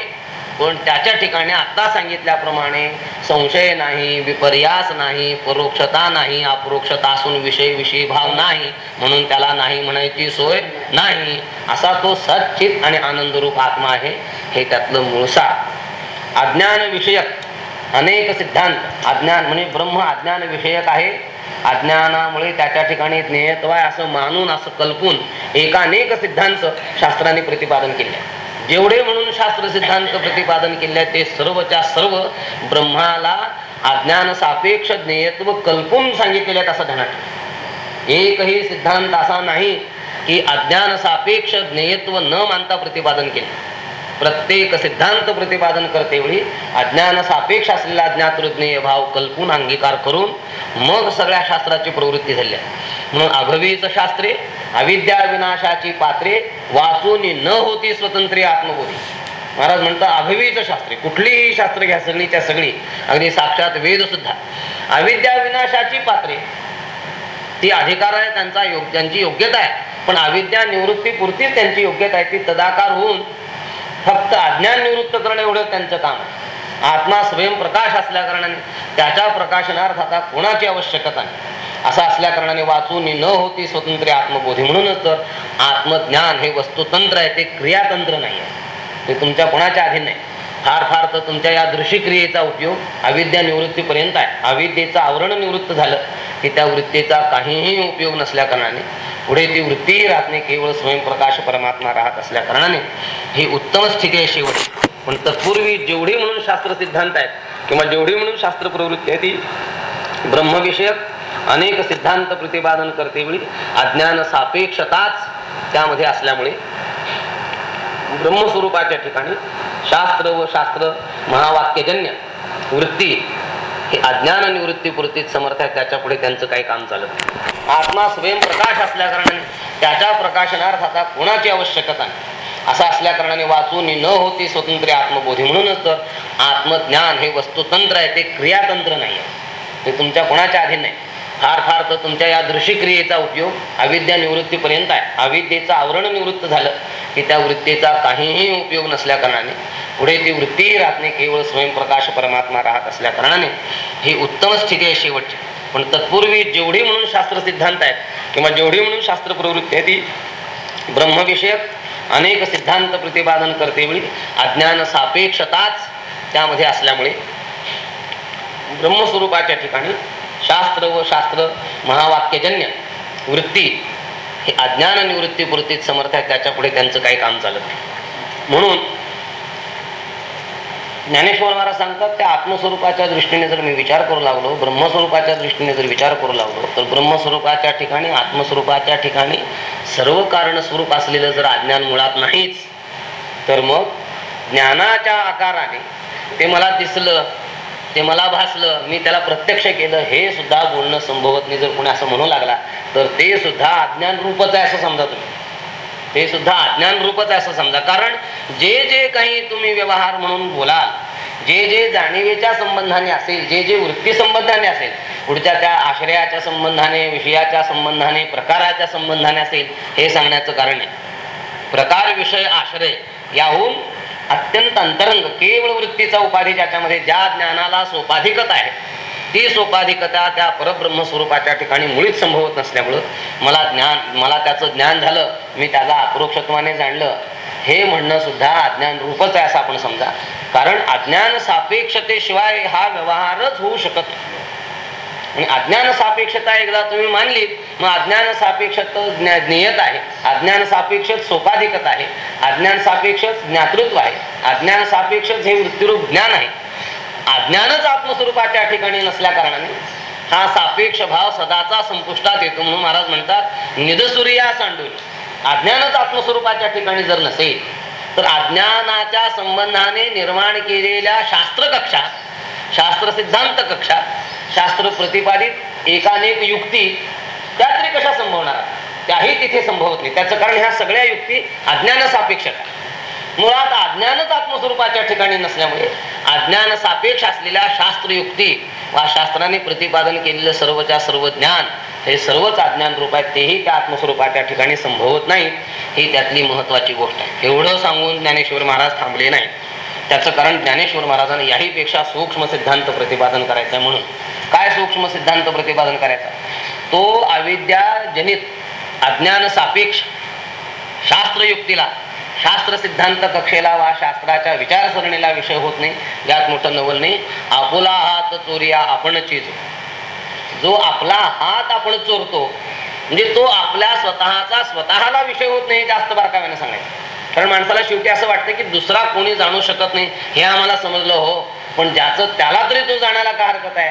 पण त्याच्या ठिकाणी आत्ता सांगितल्याप्रमाणे संशय नाही विपर्यास नाही परोक्षता नाही अपरोक्षता असून विषय विषयी भाव नाही म्हणून त्याला नाही म्हणायची सोय नाही असा तो सच्चित आणि आनंदरूप आत्मा आहे हे त्यातलं मूळसा अज्ञान विषयक अनेक सिद्धांत अज्ञान म्हणजे ब्रह्म अज्ञान विषयक आहे. अज्ञानामुळे त्याच्या ठिकाणी ज्ञेयत्व आहे असं मानून असं कल्पून एकानेक सिद्धांत शास्त्राने प्रतिपादन केले. आहे. जेवढे म्हणून शास्त्र सिद्धांत प्रतिपादन केले ते सर्वच्या सर्व ब्रह्माला अज्ञान सापेक्ष ज्ञेयत्व कल्पून सांगितलेले आहेत असं ध्यानात एकही सिद्धांत असा नाही की अज्ञान सापेक्ष ज्ञेयत्व न मानता प्रतिपादन केले. प्रत्येक सिद्धांत प्रतिपादन करते वेळी अज्ञान सापेक्ष असलेला अज्ञातृज्ञेय भाव कल्पून अंगीकार करून मग सगळ्या शास्त्राची प्रवृत्ती झाली. आहे. म्हणून अभवीच शास्त्रे अविद्या विनाशाची पात्रे वाचून न होती स्वतंत्र आत्मबोधी. महाराज म्हणतात अभवीच शास्त्रे कुठलीही शास्त्र घ्या सगळीच्या सगळी. अगदी साक्षात वेद सुद्धा. अविद्या विनाशाची पात्रे ती अधिकार आहे त्यांचा योग त्यांची योग्यता आहे. पण अविद्या निवृत्ती पुरतीच त्यांची योग्यता आहे ती तदाकार होऊन फक्त अज्ञान निवृत्त करणं एवढं त्यांचं काम आहे. आत्मा स्वयंप्रकाश असल्या कारणाने त्याच्या प्रकाशनार्थ आता कोणाची आवश्यकता नाही. असं असल्या कारणाने वाचून न होती स्वतंत्र आत्मबोधी. म्हणूनच तर आत्मज्ञान हे वस्तुतंत्र आहे ते क्रियातंत्र नाही आहे. ते तुमच्या कोणाच्या अधीन नाही. फार फार तर तुमच्या या दृश्य क्रियेचा उपयोग अविद्या निवृत्तीपर्यंत आहे. अविद्येचं आवरण निवृत्त झालं की त्या वृत्तीचा काहीही उपयोग नसल्या कारणाने पुढे ती वृत्तीही राहत नाही केवळ स्वयंप्रकाश परमात्मा राहत असल्या कारणाने ही उत्तम स्थिती आहे शेवट पण तत्पूर्वी जेवढी म्हणून शास्त्र सिद्धांत आहेत किंवा जेवढी म्हणून शास्त्र प्रवृत्ती आहे ती ब्रह्मविषयक अनेक सिद्धांत प्रतिपादन करतेवेळी अज्ञान सापेक्षताच त्यामध्ये असल्यामुळे ब्रह्मस्वरूपाच्या ठिकाणी शास्त्र व शास्त्र महावाक्यजन्य वृत्ती हे अज्ञान निवृत्तीपुरतीच समर्थ आहे त्याच्या पुढे त्यांचं काही काम चालत आत्मा स्वयंप्रकाश असल्या कारणाने त्याच्या प्रकाशनार्थ आता कोणाची आवश्यकता नाही. असं असल्या कारणाने वाचून न होती स्वतंत्र आत्मबोधी म्हणूनच तर आत्मज्ञान हे वस्तुतंत्र आहे ते क्रियातंत्र नाही आहे. ते तुमच्या कोणाच्या अधीन नाही. फार फार तर तुमच्या या दृश्य उपयोग अविद्या निवृत्तीपर्यंत आहे. अविद्येचं आवरण निवृत्त झालं. की त्या वृत्तीचा काहीही उपयोग नसल्या कारणाने पुढे ती वृत्तीही राहत नाही केवळ स्वयंप्रकाश परमात्मा राहत असल्या कारणाने ही उत्तम स्थिती आहे शेवटची. पण तत्पूर्वी जेवढी म्हणून शास्त्र सिद्धांत आहेत किंवा जेवढी म्हणून शास्त्र प्रवृत्ती आहे ती ब्रह्मविषयक अनेक सिद्धांत प्रतिपादन करते वेळी अज्ञान सापेक्षताच त्यामध्ये असल्यामुळे ब्रह्मस्वरूपाच्या ठिकाणी शास्त्र व शास्त्र महावाक्यजन्य वृत्ती हे अज्ञान निवृत्तीपुरतीच समर्थ आहे त्याच्या पुढे त्यांचं काही काम चालत नाही. म्हणून ज्ञानेश्वर महाराज सांगतात त्या आत्मस्वरूपाच्या दृष्टीने जर मी विचार करू लागलो ब्रह्मस्वरूपाच्या दृष्टीने जर विचार करू लागलो तर ब्रह्मस्वरूपाच्या ठिकाणी आत्मस्वरूपाच्या ठिकाणी सर्व कारण स्वरूप असलेलं जर अज्ञान मुळात नाहीच तर मग ज्ञानाच्या आकाराने ते मला दिसलं ते मला भासलं मी त्याला प्रत्यक्ष केलं हे सुद्धा बोलणं संभवत नाही जर कोणी असं म्हणू लागला. तर ते सुद्धा अज्ञान रूपच आहे असं समजा तुम्ही. ते सुद्धा अज्ञान रूपच आहे असं समजा. कारण जे जे काही तुम्ही व्यवहार म्हणून बोलाल जे जे जाणीवेच्या संबंधाने असेल जे जे वृत्ती संबंधाने असेल पुढच्या त्या आश्रयाच्या संबंधाने विषयाच्या संबंधाने प्रकाराच्या संबंधाने असेल हे सांगण्याचं कारण आहे. प्रकार विषय आश्रय याहून अत्यंत अंतरंग केवळ वृत्तीचा उपाधी ज्याच्यामध्ये ज्या ज्ञानाला सोपाधिकता आहे ती सोपाधिकता त्या परब्रह्म स्वरूपाच्या ठिकाणी मुळीच संभवत नसल्यामुळं मला ज्ञान मला त्याचं ज्ञान झालं मी त्याला अप्रोक्षत्वाने जाणलं हे म्हणणं सुद्धा अज्ञान रूपच आहे असं आपण समजा कारण अज्ञान सापेक्षतेशिवाय हा व्यवहारच होऊ शकत नाही. आणि अज्ञान सापेक्षता एकदा तुम्ही मानली मग अज्ञान सापेक्ष ज्ञेयत आहे. अज्ञान सापेक्ष सोपाधिकता आहे. अज्ञान सापेक्ष ज्ञातृत्व आहे. अज्ञान सापेक्ष हे वृत्तिरूप ज्ञान आहे. अज्ञानच आत्मस्वरूपाच्या ठिकाणी नसल्या कारणाने हा सापेक्ष भाव सदाचा संपुष्टात येतो म्हणून महाराज म्हणतात निदसूर्या सांडून. अज्ञानच आत्मस्वरूपाच्या ठिकाणी जर नसेल तर अज्ञानाच्या संबंधाने निर्माण केलेल्या शास्त्र कक्षा शास्त्र सिद्धांत कक्षा शास्त्र प्रतिपादित एकानेक युक्ती त्या तरी कशा संभवणार? त्याही तिथे संभवत नाही. त्याचं कारण ह्या सगळ्या युक्ती अज्ञान सापेक्ष मुळात अज्ञानच आत्मस्वरूपाच्या ठिकाणी नसल्यामुळे अज्ञान सापेक्ष असलेल्या शास्त्रयुक्ती वा शास्त्राने प्रतिपादन केलेलं सर्वच्या सर्व ज्ञान हे सर्वच अज्ञान रूप आहेत तेही त्या आत्मस्वरूपाच्या ठिकाणी संभवत नाही. ही त्यातली महत्वाची गोष्ट आहे. एवढं सांगून ज्ञानेश्वर महाराज थांबले नाही त्याचं कारण ज्ञानेश्वर महाराजांना याहीपेक्षा सूक्ष्म सिद्धांत प्रतिपादन करायचं आहे म्हणून. काय सूक्ष्म सिद्धांत प्रतिपादन करायचा? तो अविद्या जनित अज्ञान सापेक्ष शास्त्रयुक्तीला शास्त्र सिद्धांत कक्षेला वा शास्त्राच्या विचारसरणीला विषय होत नाही. यात मोठं नवल नाही. आपुला हात चोरिया आपण चीज. जो आपला हात आपण चोरतो म्हणजे तो आपल्या स्वतःचा स्वतःला विषय होत नाही जास्त बारकाव्यानं सांगायचं. कारण माणसाला शेवटी असं वाटतं की दुसरा कोणी जाणू शकत नाही हे आम्हाला समजलं हो. पण ज्याचं त्याला तरी तो जाण्याला का हरकत आहे?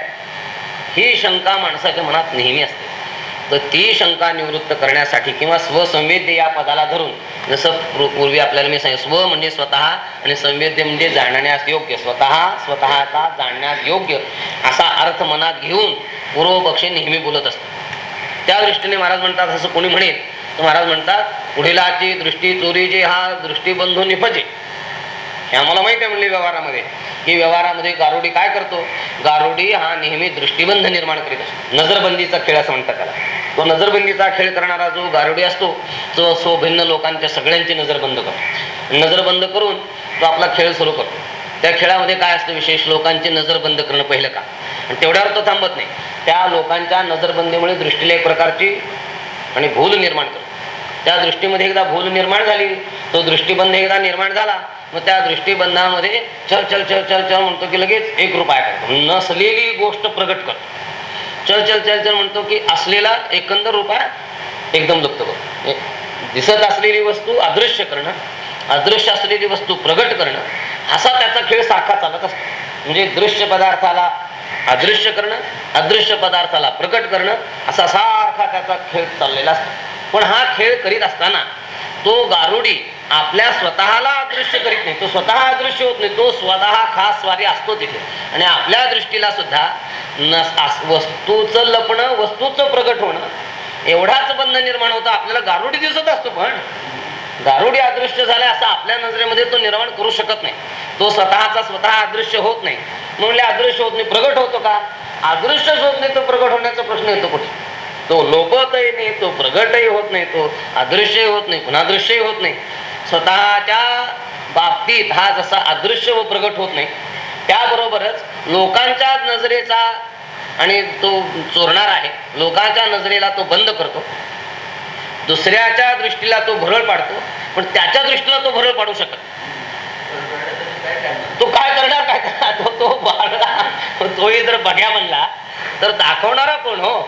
ही शंका माणसाच्या मनात नेहमी असते. तर ती शंका निवृत्त करण्यासाठी किंवा स्वसंवेद्य या पदाला धरून जसं पूर्वी आपल्याला मी सांगितलं स्व म्हणजे स्वतः आणि संवेद्य म्हणजे जाणण्यास योग्य स्वतः स्वतःचा जाणण्यास योग्य असा अर्थ मनात घेऊन पूर्वपक्षी नेहमी बोलत असतो त्या दृष्टीने महाराज म्हणतात असं कोणी म्हणेल महाराज म्हणतात पुढीलाची दृष्टी चोरीचे हा दृष्टीबंधू निपजे. हे आम्हाला माहिती आहे म्हणले व्यवहारामध्ये. की व्यवहारामध्ये गारुडी काय करतो? गारुडी हा नेहमी दृष्टिबंध निर्माण करीत असतो. नजरबंदीचा खेळ असं म्हणतात त्याला. तो नजरबंदीचा खेळ करणारा जो गारुडी असतो तो सो भिन्न लोकांच्या सगळ्यांची नजरबंद करतो. नजरबंद करून तो आपला खेळ सुरू करतो. त्या खेळामध्ये काय असतं विशेष? लोकांची नजरबंद करणं पहिलं का आणि तेवढ्यावर तो थांबत नाही. त्या लोकांच्या नजरबंदीमुळे दृष्टीला एक प्रकारची आणि भूल निर्माण करतो. त्या दृष्टीमध्ये एकदा भूल निर्माण झाली तो दृष्टिबंध एकदा निर्माण झाला मग त्या दृष्टिबंधामध्ये चल चल चल चल चल म्हणतो की लगेच एक रुपया करतो. नसलेली गोष्ट प्रगट करतो. चल चल चल चल म्हणतो की असलेला एकंदर रुपया एकदम लुप्त करतो दिसत असलेली वस्तू अदृश्य करणं अदृश्य असलेली वस्तू प्रगट करणं असा त्याचा खेळ सारखा चालत असतो. म्हणजे दृश्य पदार्थाला अदृश्य करणं अदृश्य पदार्थाला प्रकट करणं असा सारखा त्याचा खेळ चाललेला असतो. पण हा खेळ करीत असताना तो गारुडी आपल्या स्वतःला अदृश्य करीत नाही. तो स्वतः अदृश्य होत नाही तो स्वतः खास स्वारी असतो तिथे. आणि आपल्या दृष्टीला सुद्धा नस आस- वस्तूचं लपणं वस्तूचं प्रगट होणं एवढाच बंध निर्माण होतं. आपल्याला गारुडी दिसत असतो पण गारुडी अदृश्य झालाय असं आपल्या नजरेमध्ये तो निर्माण करू शकत नाही. तो स्वतःचा स्वतः अदृश्य होत नाही. म्हणले अदृश्य होत नाही प्रगट होतो का? अदृश्यच होत नाही तो प्रगट होण्याचा प्रश्न येतो कुठे? तो लोपतही नाही तो प्रगटही होत नाही तो अदृश्यही होत नाही पुन्हा दृश्यही होत नाही. स्वतःच्या बाबतीत हा जसा अदृश्य व प्रगट होत नाही त्याबरोबरच लोकांच्या नजरेचा आणि तो चोरणार आहे लोकांच्या नजरेला तो बंद करतो. दुसऱ्याच्या दृष्टीला तो भरळ पाडतो पण त्याच्या दृष्टीला तो भरळ पाडू शकत तो काय करणार काय करणार? तो तो बाळा तोही जर बघ्या म्हणला तर दाखवणारा कोण हो?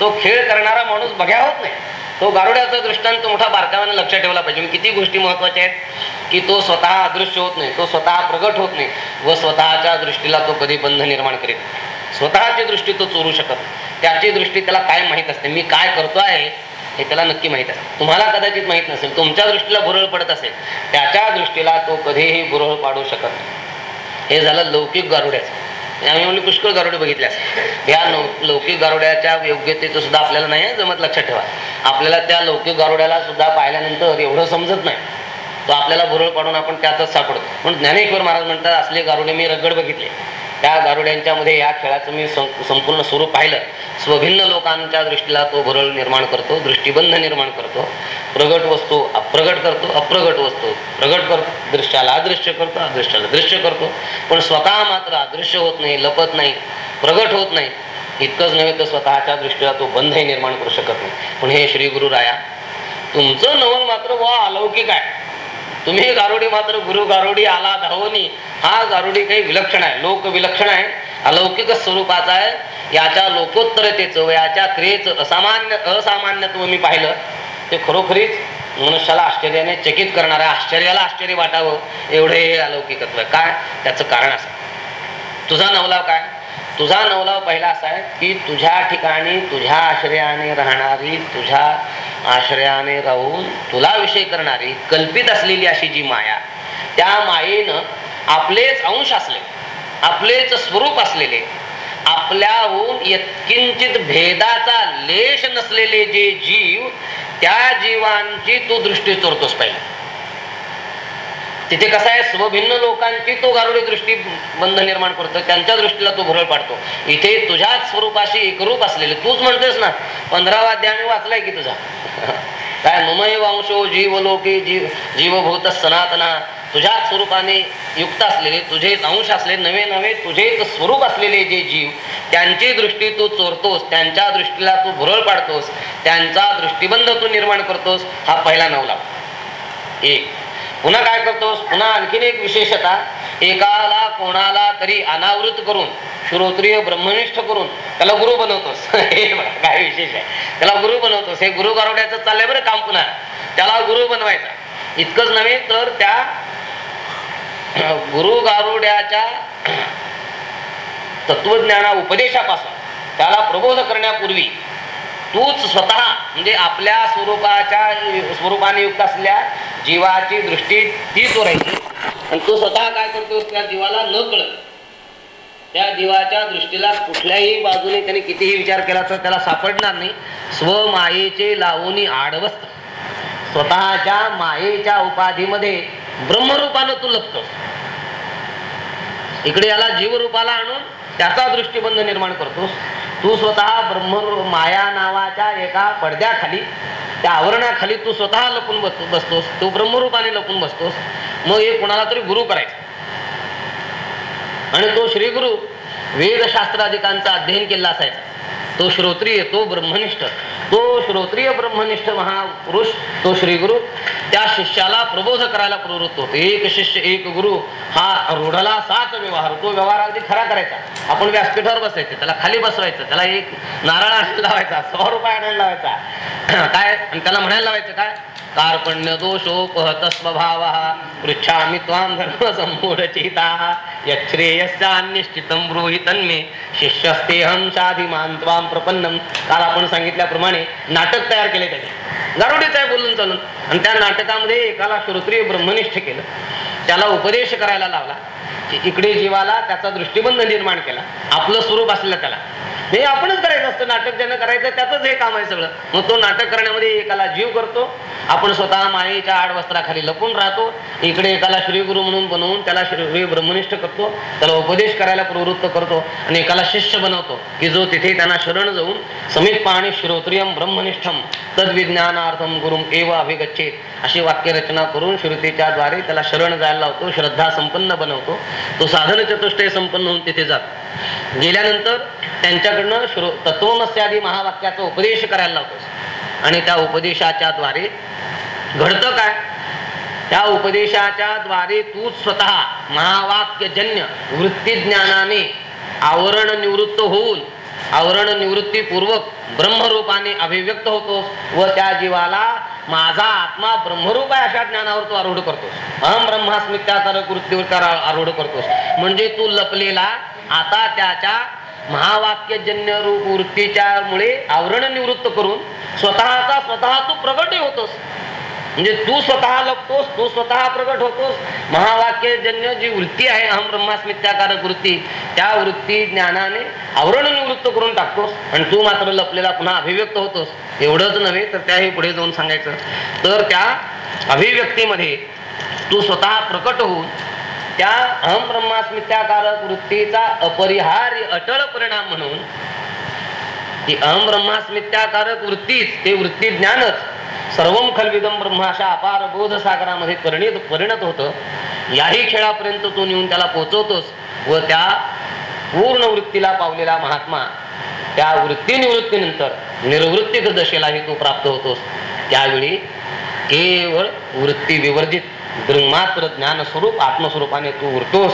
तो खेळ करणारा माणूस बघ्या होत नाही. तो गारुड्याचा दृष्टांत मोठा बारकाव्याने लक्षात ठेवला पाहिजे. म्हणजे किती गोष्टी महत्त्वाच्या आहेत की तो स्वतः अदृश्य होत नाही तो स्वतः प्रगट होत नाही व स्वतःच्या दृष्टीला तो कधी बंध निर्माण करीत स्वतःची दृष्टी तो चोरू शकत त्याची दृष्टी त्याला काय माहीत असते? मी काय करतो आहे हे त्याला नक्की माहीत आहे. तुम्हाला कदाचित माहीत नसेल तुमच्या दृष्टीला भुरळ पडत असेल त्याच्या दृष्टीला तो कधीही भुरळ पाडू शकत हे झालं लौकिक गारुड्याचं. आम्ही म्हणजे पुष्कळ गारुडे बघितले असतात या लौकिक गारुड्याच्या योग्यतेचं सुद्धा आपल्याला नाही आहे जमत लक्षात ठेवा. आपल्याला त्या लौकिक गारुड्याला सुद्धा पाहिल्यानंतर एवढं समजत नाही. तो आपल्याला भुरळ पाडून आपण त्यातच सापडतो. पण ज्ञानेश्वर महाराज म्हणतात असले गारुडे मी रगड बघितले. त्या गारुड्यांच्या मध्ये या खेळाचं मी सं- संपूर्ण स्वरूप पाहिलं. स्वभिन्न लोकांच्या दृष्टीला तो भरळ निर्माण करतो दृष्टिबंध निर्माण करतो. प्रगट वस्तू अप्रगट करतो अप्रगट वस्तू. प्रगट करतो दृश्याला अदृश्य करतो अदृश्याला दृश्य करतो. पण स्वतः मात्र अदृश्य होत नाही लपत नाही प्रगट होत नाही. इतकंच नव्हे तर स्वतःच्या दृष्टीला तो बंधही निर्माण करू शकत नाही. पण हे श्री गुरु राया तुमचं नवल मात्र वा अलौकिक आहे. तुम्ही गारुडी मात्र गुरु गारुडी आला धावनी हा गारुडी काही विलक्षण आहे लोक विलक्षण आहे अलौकिक स्वरूपाचा आहे. याच्या लोकोत्तरतेचं याच्या क्रियेचं असामान्य असामान्यत्व मी पाहिलं. ते खरोखरीच मनुष्याला आश्चर्याने चकित करणार आहे आश्चर्याला आश्चर्य वाटावं एवढे हे अलौकिकत्व. काय? त्याचं कारण असं. तुझा नवलाव काय? तुझा नवलाव पहिला असा आहे की तुझ्या ठिकाणी तुझ्या आश्रयाने राहणारी तुझ्या आश्रयाने राहून तुला विषय करणारी कल्पित असलेली अशी जी माया त्या मायेनं आपलेच अंश असले आपलेच स्वरूप असलेले आपल्याहून यत्किंचित भेदाचा लेश नसलेले जे जीव त्या जीवांची तू दृष्टी चोरतोस पाहिजे तिथे कसं आहे स्वभिन्न लोकांची तो गारुडी दृष्टी बंध निर्माण करतो त्यांच्या दृष्टीला तो भुरळ पाडतो. इथे तुझ्याच स्वरूपाशी एकरूप असलेले तूच म्हणतेस ना पंधरावा अध्याय वाचलाय की तुझा? काय ममय वांशो जीवलोके जीव जीवभूत सनातना. तुझ्याच स्वरूपाने युक्त असलेले तुझे अंश असले नवे नवे तुझे स्वरूप असलेले जे जीव त्यांची दृष्टी तू चोरतोस त्यांच्या दृष्टीला तू भुरळ पाडतोस त्यांचा दृष्टिबंध तू निर्माण करतोस हा पहिला नवला. एक. पुन्हा काय करतोस? पुन्हा आणखीन एक विशेषता एकाला कोणाला तरी अनावृत करून श्रोत्रिय ब्रह्मनिष्ठ करून त्याला गुरु बनवतोस. हे काय विशेष आहे. त्याला गुरु बनवतोस. हे गुरु गारोड्याचं चाललंय बरं काम पुन्हा. त्याला गुरु बनवायचा. इतकंच नव्हे तर त्या गुरु गारुड्याच्या तत्वज्ञाना उपदेशापासून त्याला प्रबोध करण्यापूर्वी तूच स्वतः म्हणजे आपल्या स्वरूपाच्या स्वरूपाने युक्त असल्या जीवाची दृष्टी ती चोरायची आणि तू स्वतः काय करतोस त्या जीवाला न कळत. त्या जीवाच्या दृष्टीला कुठल्याही बाजूने त्याने कितीही विचार केला तर त्याला सापडणार नाही. स्वमायेचे लावून आडवस्त. स्वतःच्या मायेच्या उपाधीमध्ये ब्रह्मरूपानं तू लपतोस. इकडे याला जीवरूपाला आणून त्याचा दृष्टिबंध निर्माण करतोस. तू स्वतः ब्रह्म माया नावाच्या एका पडद्याखाली त्या आवरणाखाली तू स्वतः लपून बसतो बसतोस. तू ब्रह्मरूपाने लपून बसतोस. मग एक कोणाला तरी गुरु करायचा. आणि तो श्रीगुरु वेदशास्त्राधिकांचा अध्ययन केला असायचा. तो श्रोत्रिय तो ब्रह्मनिष्ठ तो श्रोत्रिय ब्रह्मनिष्ठ महापुरुष तो श्री गुरु त्या शिष्याला प्रबोध करायला प्रवृत्त होतो. एक शिष्य एक गुरु हा रूढला साच व्यवहार तो व्यवहार अगदी खरा करायचा. आपण व्यासपीठावर बसायचं त्याला खाली बसवायचं त्याला एक नारळ आणायला लावायचा सौ रुपये आणायला लावायचा. काय? आणि त्याला म्हणायला लावायचं काय? कार्पण्य दोषोपहत स्वभाव पृच्छामि त्वां धर्म चिता यच्छ्रेयस्यान्निश्चितं ब्रूहि तन्मे शिष्यस्तेहं साधिमान त्वां प्रपन्नम. काल आपण सांगितल्याप्रमाणे नाटक तयार केले त्याने. गारुडीच आहे बोलून चालून. आणि त्या नाटकामध्ये एकाला श्रोत्रिय ब्रह्मनिष्ठ केलं. त्याला उपदेश करायला लावला. की इकडे जीवाला त्याचा दृष्टिबंध निर्माण केला. आपलं स्वरूप असलं त्याला. हे आपणच करायचं असतं नाटक ज्यानं करायचं त्याचंच हे काम आहे सगळं. मग तो नाटक करण्यामध्ये एकाला जीव करतो. आपण स्वतः मायेच्या आडवस्त्राखाली लपून राहतो. इकडे एकाला श्रीगुरु म्हणून बनवून त्याला श्री ब्रह्मनिष्ठ करतो. त्याला उपदेश करायला प्रवृत्त करतो आणि एकाला शिष्य बनवतो की जो तिथे त्यांना शरण जाऊन समीप पाणी श्रोत्रियम ब्रह्मनिष्ठम तद्विज्ञानार्थम गुरुम एव अभिगच्छेत अशी वाक्यरचना करून श्रुतीच्या द्वारे त्याला शरण जायला लावतो श्रद्धा संपन्न बनवतो. तो साधन चतुष्टय संपन्न होऊन तिथे जातो. गेल्यानंतर त्यांच्याकडनं श्रो तत्वमस्यादी महावाक्याचा उपदेश करायला लावतोस आणि त्या उपदेशाच्या द्वारे घडतं काय? त्या उपदेशाच्या द्वारे तू स्वतः महावाक्यजन्य वृत्तीज्ञानाने आवरण निवृत्त होऊन आवरण निवृत्तीपूर्वक ब्रह्मरूपाने अभिव्यक्त होतोस व त्या जीवाला माझा आत्मा ब्रह्मरूप आहे अशा ज्ञानावर तू आरूढ करतोस. अहम ब्रह्मास्मित्याकारक वृत्तीवर आरूढ करतोस. म्हणजे तू लपलेला आता त्याच्या महावाक्यजन्य रूप वृत्तीच्या मुळे आवरण निवृत्त करून स्वतःचा स्वतः तू प्रगट होतोस. म्हणजे तू स्वतः लपतोस तू स्वतः प्रगट होतोस. महावाक्यजन्य जी वृत्ती आहे अहम ब्रह्मास्मित्याकारक वृत्ती त्या वृत्ती ज्ञानाने आवरण निवृत्त करून टाकतोस आणि तू मात्र लपलेला पुन्हा अभिव्यक्त होतोस. एवढंच नव्हे तर त्याही पुढे जाऊन सांगायचं. तर त्या अभिव्यक्तीमध्ये तू स्वतः प्रकट होऊन त्या अहम ब्रह्मास्मित्याकारक वृत्तीचा अपरिहार्य अटळ परिणाम म्हणून ती अहम ब्रह्मास्मित्याकारक वृत्तीच ते वृत्ती ज्ञानच सर्व खलविदम ब्रह्माशा अपार बोध सागरामध्ये परिणित परिणत होतं. याही खेळापर्यंत तो नेऊन त्याला पोचवतोस व त्या पूर्ण वृत्तीला पावलेला महात्मा त्या वृत्तीनिवृत्तीनंतर निर्वृत्तीक दशेलाही तो प्राप्त होतोस. त्यावेळी केवळ वृत्ती विवर्जित. ब्रह्मात्र ज्ञानस्वरूप आत्मस्वरूपाने तू उरतोस.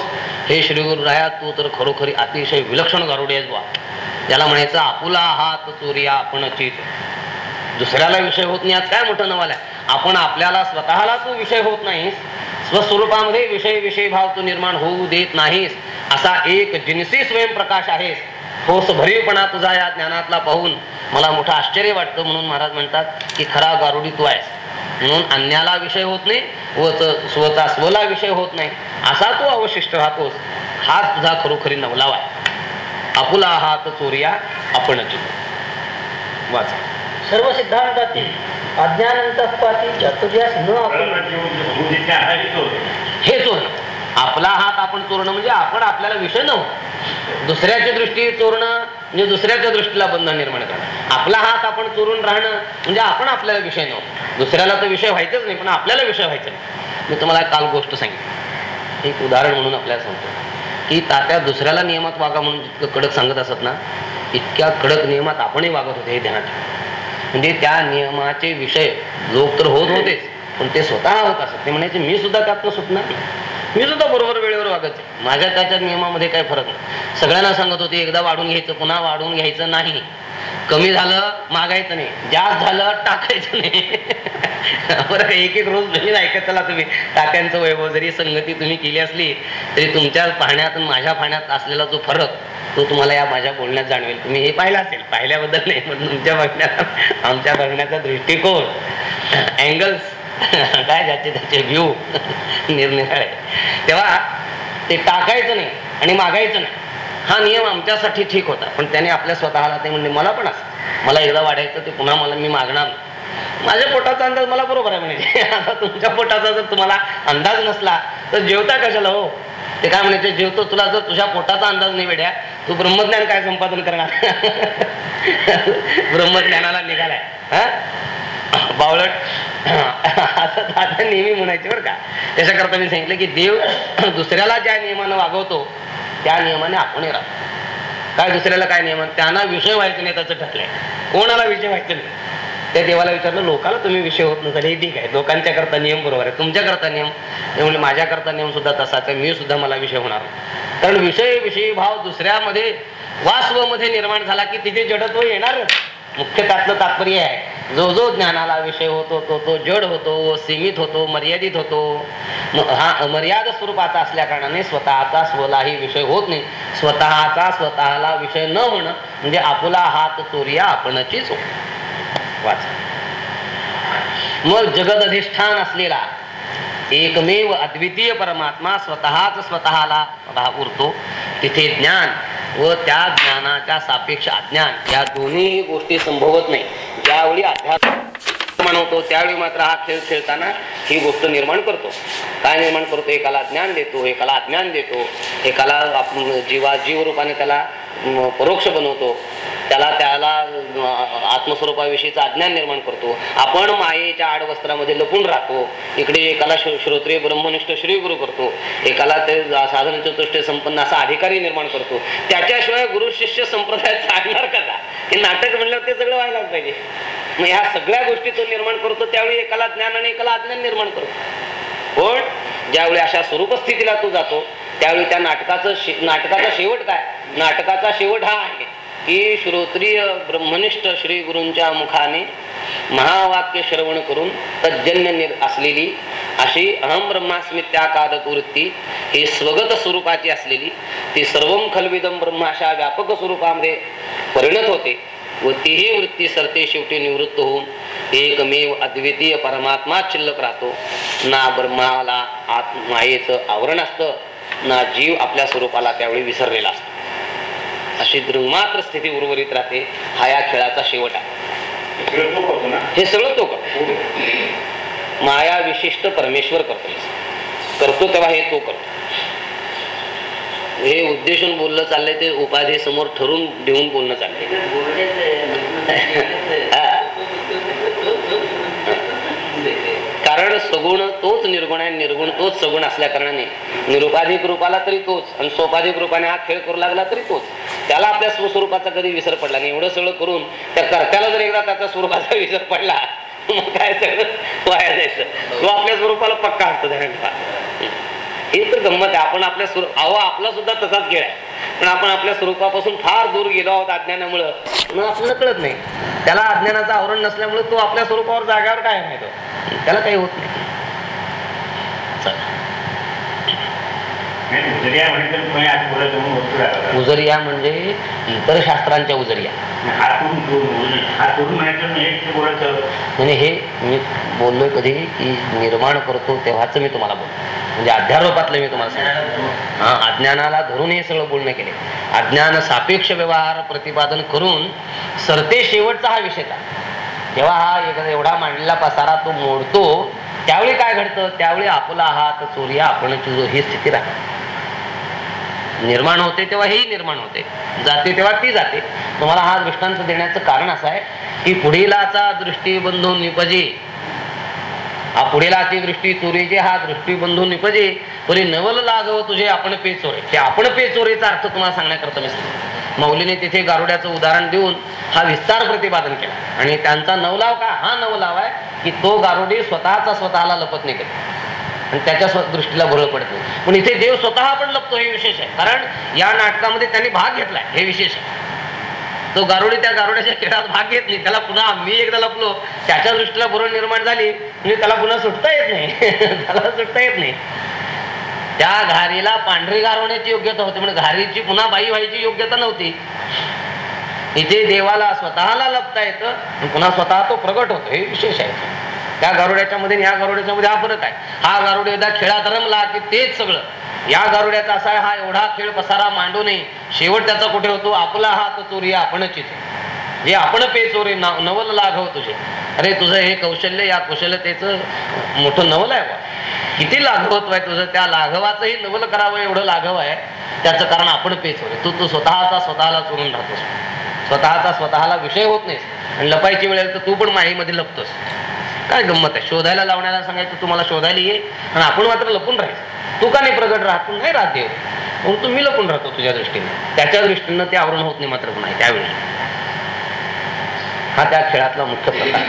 हे श्री गुरुराया तू तर खरोखरी अतिशय विलक्षण गारुडी आहेस बा त्याला म्हणायचं आपुला हात चोरिया आपण चित. दुसऱ्याला विषय होत नाही आज काय मोठं नवाल आहे? आपण आपल्याला स्वतःला तू विषय होत नाहीस. स्वस्वरूपामध्ये विषय विषय भाव तू निर्माण होऊ देत नाहीस. असा एक जिनसी स्वयंप्रकाश आहेस. ठोस भरीवपणा तुझा या ज्ञानातला पाहून मला मोठं आश्चर्य वाटतं म्हणून महाराज म्हणतात की खरा गारुडी तू आहेस. म्हणून अन्याला विषय होत नाही व स्वतः स्वला विषय होत नाही. असा तू अवशिष्ट राहतोस. हाच तुझा खरोखरी नवलावा आहे. आपुला हात चोरिया आपणच. वाचा. सर्व सिद्धांतातील अज्ञानंतपाती चातुर्यास न आपण बुद्धीच्या आधारित होते हे चोरणं. आपला हात आपण चोरणं म्हणजे आपण आपल्याला विषय नव्हतो दुसऱ्याची दृष्टी चोरणं म्हणजे दुसऱ्याच्या दृष्टीला बंधन निर्माण करणं. आपला हात आपण चोरून राहणं म्हणजे आपण आपल्याला विषय नव्हतो दुसऱ्याला तर विषय व्हायचंच नाही पण आपल्याला विषय व्हायचा नाही. मी तुम्हाला काल गोष्ट सांगितली. एक उदाहरण म्हणून आपल्याला सांगतो. की तात्या दुसऱ्याला नियमात वागा म्हणून जितकं कडक सांगत असत ना इतक्या कडक नियमात आपणही वागत होते हे ध्यानात. म्हणजे त्या नियमाचे विषय लोक तर होत होतेच पण ते स्वतः होत असत. ते म्हणायचे मी सुद्धा त्यातनं सुटणार नाही. मी सुद्धा बरोबर वेळेवर वागत माझ्या त्याच्या नियमामध्ये काही फरक नाही. सगळ्यांना सांगत होते एकदा वाढून घ्यायचं पुन्हा वाढून घ्यायचं नाही. कमी झालं मागायचं नाही. जास्त झालं टाकायचं नाही. बरं एक एक रोज नवीन ऐकत चला तुम्ही. टाक्यांचं वैभव जरी संगती तुम्ही केली असली तरी तुमच्या पाहण्यात माझ्या पाहण्यात असलेला जो फरक तो तुम्हाला या माझ्या बोलण्यात जाणवेल. तुम्ही हे पाहिलं असेल. पाहिल्याबद्दल नाही पण तुमच्या बघण्यात आमच्या बघण्याचा दृष्टिकोन. अँगल्स काय ज्याचे त्याचे व्ह्यू निरनिराळे तेव्हा ते टाकायचं नाही आणि मागायचं नाही. हा नियम आमच्यासाठी ठीक होता. पण त्याने आपल्या स्वतःला ते म्हणले मला पण असं. मला एकदा वाढायचं ते पुन्हा मला मी मागणार नाही. माझ्या पोटाचा अंदाज मला बरोबर आहे म्हणायचे आता तुमच्या पोटाचा जर तुम्हाला अंदाज नसला तर जेवता कशाला हो? ते काय म्हणायचे जेवतो तुला जर तुझ्या पोटाचा अंदाज नाही वेड्या तू ब्रह्मज्ञान काय संपादन करणार? ब्रह्मज्ञानाला निघालाय. हा? बावळट. असं दादा नेहमी म्हणायचे बरं का. त्याच्याकरता मी सांगितलं की देव दुसऱ्याला ज्या नियमानं वागवतो त्या नियमाने आपण राहतो. काय दुसऱ्याला काय नियम? त्यांना विषय व्हायचं नाही त्याचं ठरलंय. कोणाला विषय व्हायचं नाही? त्या देवाला विचारलं लोकाला तुम्ही विषय होत नसाल हे ठीक आहे. लोकांच्या करता नियम बरोबर आहे. तुमच्या करता नियम म्हणजे माझ्या करता नियम सुद्धा तसाच आहे. मी सुद्धा मला विषय होणार कारण विषय विषयी भाव दुसऱ्यामध्ये वास्वमध्ये निर्माण झाला की तिथे जडत्व येणारच. मुख्य त्यातलं तात्पर्य आहे. जो जो ज्ञानाला विषय होतो तो तो जड होतो सीमित होतो मर्यादित होतो. हा मर्याद स्वरूपाचा असल्या कारणाने स्वतःचा स्वलाही विषय होत नाही. स्वतःचा स्वतःला विषय न होणं म्हणजे आपला हात चोरिया आपणचीच हो वाचा. मग जगद अधिष्ठान असलेला एकमेव अद्वितीय परमात्मा स्वतःच स्वतःला रा- उरतो. तिथे ज्ञान व त्या ज्ञानाच्या सापेक्ष अज्ञान या दोन्ही गोष्टी संभवत नाही. ज्यावेळी अध्यात्म म्हणवतो होतो त्यावेळी मात्र हा खेळ खेळताना ही गोष्ट निर्माण करतो. काय निर्माण करतो? एकाला ज्ञान देतो एकाला अज्ञान देतो एकाला आपण जीवा जीव रूपाने त्याला परोक्ष बनवतो. त्याला त्याला आत्मस्वरूपाविषयीचं अज्ञान निर्माण करतो. आपण मायेच्या आडवस्त्रामध्ये लपून राहतो. इकडे एकाला श्रोत्रिय ब्रह्मनिष्ठ श्रीगुरु करतो. एकाला ते साधन चतुष्ट संपन्न असा अधिकारी निर्माण करतो. त्याच्याशिवाय गुरु शिष्य संप्रदाय चालणार कसा? हे नाटक म्हणल्यावर ते सगळं व्हायलाच पाहिजे मग ह्या सगळ्या गोष्टी तो निर्माण करतो त्यावेळी एकाला ज्ञान आणि एकाला अज्ञान निर्माण करतो. पण ज्यावेळी अशा स्वरूपस्थितीला तो जातो त्यावेळी त्या नाटकाचं नाटकाचा शेवट काय? नाटकाचा शेवट हा आहे की श्रोत्रिय ब्रह्मनिष्ठ श्री गुरूंच्या मुखाने महावाक्य श्रवण करून तज्जन्य असलेली अशी अहम ब्रह्मास्मी त्या वृत्ती ही स्वगत स्वरूपाची असलेली ती सर्व खलविदम ब्रह्म अशा व्यापक स्वरूपामध्ये परिणत होते व तीही वृत्ती सरते शेवटी निवृत्त होऊन एकमेव अद्वितीय परमात्मा शिल्लक राहतो. ना ब्रह्माला आत्मायेचं आवरण असतं ना जीव आपल्या स्वरूपाला त्यावेळी विसरलेला असतो. अशी दृंगमात्र स्थिती उर्वरित राहते. हा या खेळाचा शेवट आहे. हे सगळं तो करतो. माया विशिष्ट परमेश्वर करतो. करतो तेव्हा हे तो करतो. हे उद्देशून बोललं चाललंय ते उपाधी समोर ठरून देऊन बोलणं चाललंय. कारण सगुण तोच निर्गुण आहे निर्गुण तोच सगुण असल्या कारणाने. निरुपाधिक रूपाला तरी तोच आणि सोपाधिक रूपाने हा खेळ करू लागला तरी तोच. त्याला आपल्या स्वस्वरूपाचा कधी विसर पडला नाही. एवढं सगळं करून त्या कर्त्याला जर एकदा त्याचा स्वरूपाचा विसर पडला मग काय सगळं वाया जायचं. तो आपल्या स्वरूपाला पक्का असतो ध्यान हे तर गंमत आहे. आपण आपल्या स्वरूप अहो आपला सुद्धा तसाच खेळ आहे. पण आपण आपल्या स्वरूपापासून फार दूर गेलो आहोत अज्ञानामुळं. मग आपल्याला कळत नाही. त्याला अज्ञानाचं आवरण नसल्यामुळे तो आपल्या स्वरूपावर जाग्यावर काय माहितो त्याला काही होत नाही चला. नाही उजरिया म्हणायचं तुम्ही आज बोलायचं म्हणून वस्तू राहतात उजरिया म्हणजे इतर शास्त्रांच्या उजरिया. म्हणजे हे मी बोललोय कधी की निर्माण करतो तेव्हाच मी तुम्हाला बोलतो. म्हणजे अध्यारोपातलं मी तुम्हाला सांगतो. हा अज्ञानाला धरून हे सगळं बोलणं केले. अज्ञान सापेक्ष व्यवहार प्रतिपादन करून सरते शेवटचा हा विषय का जेव्हा हा एवढा मांडलेला पसारा तो मोडतो त्यावेळी काय घडतं? त्यावेळी आपला हात चोरिया आपण चुजो ही स्थिती राहते. निर्माण होते तेव्हा हेही निर्माण होते. जाते तेव्हा ती जाते. तुम्हाला हा दृष्टांत देण्याचं कारण असं आहे की पुढीलाचा दृष्टी बंधून निपजे. हा पुढीलाची दृष्टी चोरीची हा दृष्टी बंधून निपजे. पुढे नवल लागव तुझे आपण पे चोरे ते आपण पे चोरीचा अर्थ तुम्हाला सांगण्याकरता मी मौलीने तिथे गारुड्याचं उदाहरण देऊन हा विस्तार प्रतिपादन केला. आणि त्यांचा नवलाव का? हा नवलाव आहे की तो गारुडी स्वतःचा स्वतःला लपत नाही आणि त्याच्या दृष्टीला भरळ पडत नाही. पण इथे देव स्वतः पण लपतो हे विशेष आहे. कारण या नाटकामध्ये त्यांनी भाग घेतलाय हे विशेष आहे. तो गारुडी त्या गारुड्याच्या खेळात भाग घेत नाही. त्याला पुन्हा मी एकदा लपलो त्याच्या दृष्टीला भरून निर्माण झाली म्हणजे त्याला पुन्हा सुटता येत नाही. त्याला सुटता येत नाही. त्या घारीला पांढरी गारवण्याची योग्यता होती म्हणजे घारीची पुन्हा बाई व्हायची योग्यता नव्हती. इथे देवाला स्वतःला लपता येतं आणि पुन्हा स्वतः तो प्रगट होतो हे विशेष आहे. त्या गारुड्याच्या मध्ये या गारुड्याच्या मध्ये हा फरक आहे. हा गारुड एकदा खेळात रमला की तेच सगळं. या गारुड्याचा असा आहे, हा एवढा खेळ पसारा मांडू नये. शेवट त्याचा कुठे होतो? आपला हात चोरी आपणचीच जे आपण पे चोरी नवल लाघव हो तुझे. अरे तुझं हे कौशल्य या कौशल्यतेचं मोठं नवल आहे बा. किती लाघवत्व आहे तुझं? त्या लाघवाचंही नवल करावं एवढं लाघव आहे. त्याचं कारण आपण पे चोरे. तू तू स्वतःचा स्वतःला चोरून राहतोस. स्वतःचा स्वतःला विषय होत नाहीस आणि लपायची वेळ तर तू पण माहीमध्ये लपतोस. काय गंमत आहे? शोधायला लावण्याला सांगायचं तुम्हाला शोधायला ये आणि आपण मात्र लपून राहायचं. तू का नाही प्रगट राहतो? नाही राहत देव. मग तू मी लपून राहतो तुझ्या दृष्टीने. त्याच्या दृष्टीनं ते आवरण होत नाही मात्र पुन्हा त्यावेळी. हा त्या खेळातला मुख्य प्रकार.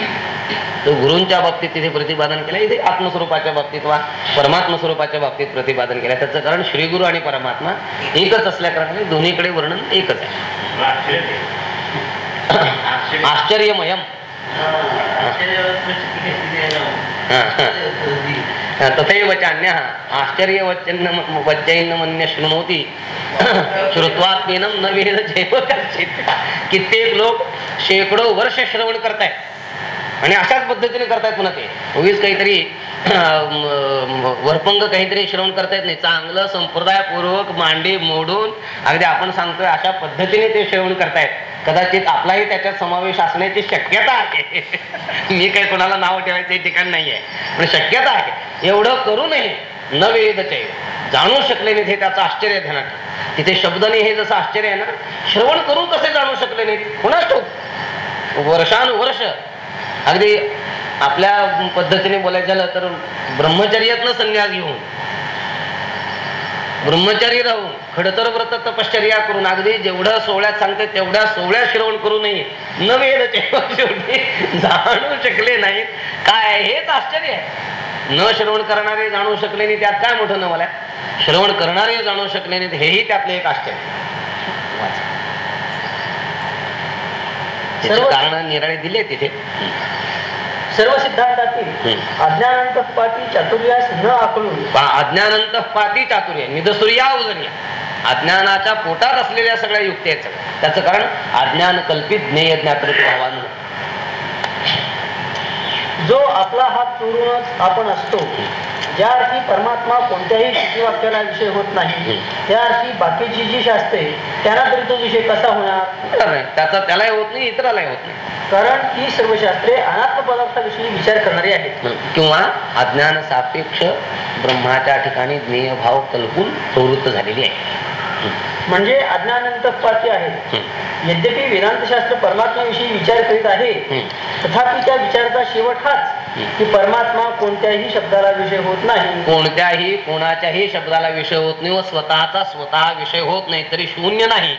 तो गुरूंच्या बाबतीत तिथे प्रतिपादन केलं इथे आत्मस्वरूपाच्या बाबतीत वा परमात्म स्वरूपाच्या बाबतीत प्रतिपादन केलं. त्याचं कारण श्रीगुरु आणि परमात्मा एकच असल्या कारणाने दोन्हीकडे वर्णन एकच आहे. आश्चर्यमयम. तथैव चान्य आश्चर्य वच्चैन मन्य शृणोती श्रुत्वात्मेनं न वेद जैव कित्येक लोक शेकडो वर्ष श्रवण करतायत। आणि अशाच पद्धतीने करतायत पुन्हा ते. उगीच काहीतरी वरपंग काहीतरी श्रवण करता येत नाही. चांगलं संप्रदायपूर्वक मांडी मोडून अगदी आपण सांगतोय अशा पद्धतीने ते श्रवण करतायत. कदाचित आपलाही त्याच्यात समावेश असण्याची शक्यता आहे. मी काही कोणाला नाव ठेवायचं हे ठिकाण नाही आहे पण शक्यता आहे. एवढं करू नये न वेदचे जाणू शकले नाहीत हे त्याचं आश्चर्य ध्यानात ठेवा. तिथे शब्दने हे जसं आश्चर्य आहे ना श्रवण करून कसे जाणू शकले नाहीत. कुणाच ठोक वर्षानुवर्ष अगदी आपल्या पद्धतीने बोलायचं झालं तर ब्रह्मचर्यातनं संन्यास घेऊन. ब्रह्मचारी राहून खडतर व्रत तपश्चर्या करून अगदी जेवढं सोहळ्यात सांगते तेवढ्या सोहळ्यात श्रवण करू नये न वेद जाणू शकले नाहीत. काय हेच आश्चर्य आहे. न श्रवण करणारे जाणू शकले नाही त्यात काय मोठं नवल आहे? श्रवण करणारे जाणू शकले नाहीत. हेही त्यातलं एक आश्चर्य वाचा. सर्व- कारण निराळे दिले तिथे सर्व सिद्धांतातील हम्म. अज्ञानांतपाती चातुर्यास न आकळून पहा, अज्ञानंत पाती चातुर्य निदसूर्या उजर्या अज्ञानाच्या पोटात असलेल्या सगळ्या युक्ती आहेत सगळ्या. त्याचं कारण अज्ञान कल्पित ज्ञेय ज्ञातृत्व भावानं जो आपला हात चोरूनच आपण असतो ज्या अर्थी परमात्मा कोणत्याही शिकीवाक्याला विषय होत नाही. त्या अर्थी बाकीची जी शास्त्रे त्यांना तरी तो विषय कसा होणार आहे. त्याचा त्यालाही होत नाही इतरालाही होत नाही कारण ती सर्व शास्त्रे अनात्म पदार्थाविषयी विचार करणारी आहेत किंवा अज्ञान सापेक्ष ब्रह्माच्या ठिकाणी ज्ञेय भाव कल्पून प्रवृत्त झालेली आहे म्हणजे अज्ञानंतपाती आहेत हम्म. यद्यपि वेदांतशास्त्र परमात्म्याविषयी विचार करीत आहे. तथापि त्या विचाराचा शेवट हाच की परमात्मा कोणत्याही शब्दाला विषय होत नाही कोणत्याही कोणाच्याही शब्दाला विषय होत नाही व स्वतःचा स्वतः विषय होत नाही तरी शून्य नाही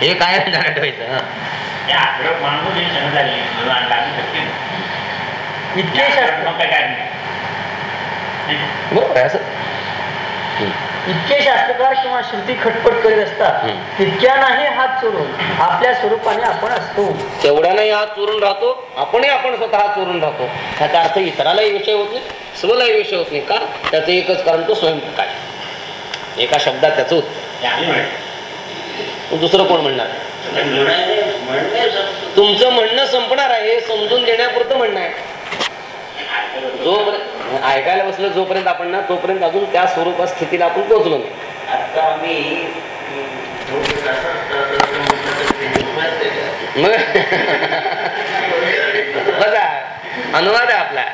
हे काय ठेवायचं. इतके शास्त्र. बरोबर असं. इतके शास्त्रकार किंवा श्रुती खटपट करीत असतात. हम्म. तितक्यानाही हात चोरून आपल्या स्वरूपाने आपण असतो. तेवढ्याने हा चोरून राहतो आपणही आपण स्वतः चोरून राहतो. त्याचा अर्थ इतरालाही विषय होत नाही स्वलाही विषय होत नाही. का? त्याचं एकच कारण तो स्वयंप्रकाश. एका शब्दात त्याचं उत्तर. दुसरं कोण म्हणणार. तुमचं म्हणणं संपणार आहे हे समजून देण्यापुरतं म्हणणं आहे. जोपर्यंत ऐकायला बसलं जोपर्यंत आपण ना तोपर्यंत अजून त्या स्वरूपात स्थितीला आपण पोहोचलो नाही आता आम्ही? मग बघा अनुवाद आहे आपला.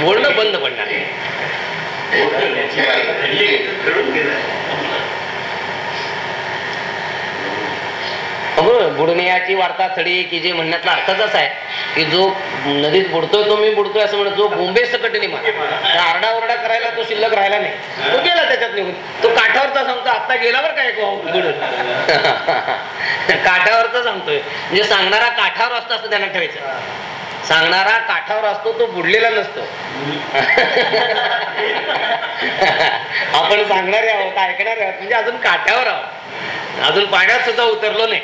बोलणं बंद पडणार घडून गेलं. हो बुडण्याची वार्ता थडी की जे म्हणण्यातला अर्थच असा आहे की जो नदीत बुडतोय तो मी बुडतोय असं म्हणत जो बोंबे सकट निघाला. आरडाओरडा करायला तो शिल्लक राहिला नाही. तो गेला त्याच्यात निघून. तो काठावरचा सांगतो आता गेला बरं काय बुडून? काठावरचा सांगतोय. म्हणजे सांगणारा काठावर असतो असं त्यांना ठेवायचं. सांगणारा काठावर असतो तो बुडलेला नसतो. आपण सांगणारे आहोत ऐकणारे आहोत. म्हणजे अजून काठावर आहोत. अजून पाण्यात सुद्धा उतरलो नाही.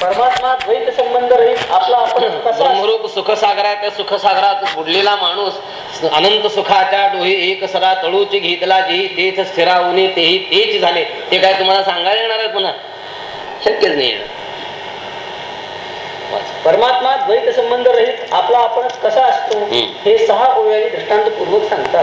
परमात्मा द्वैत संबंध रहित आपला आपण? ब्रह्मरूप सुखसागरात त्या सुखसागरात बुडलेला माणूस अनंत सुखाच्या डोही एक तळूची घेतला जेही तेच स्थिरावणे तेही तेच झाले ते काय तुम्हाला सांगायला येणार आहे पुन्हा शक्यच नाही. परमात्मा द्वैत संबंध रहित आपला आपण कसा असतो. हे सहा ओव्याने दृष्टांतपूर्वक सांगतात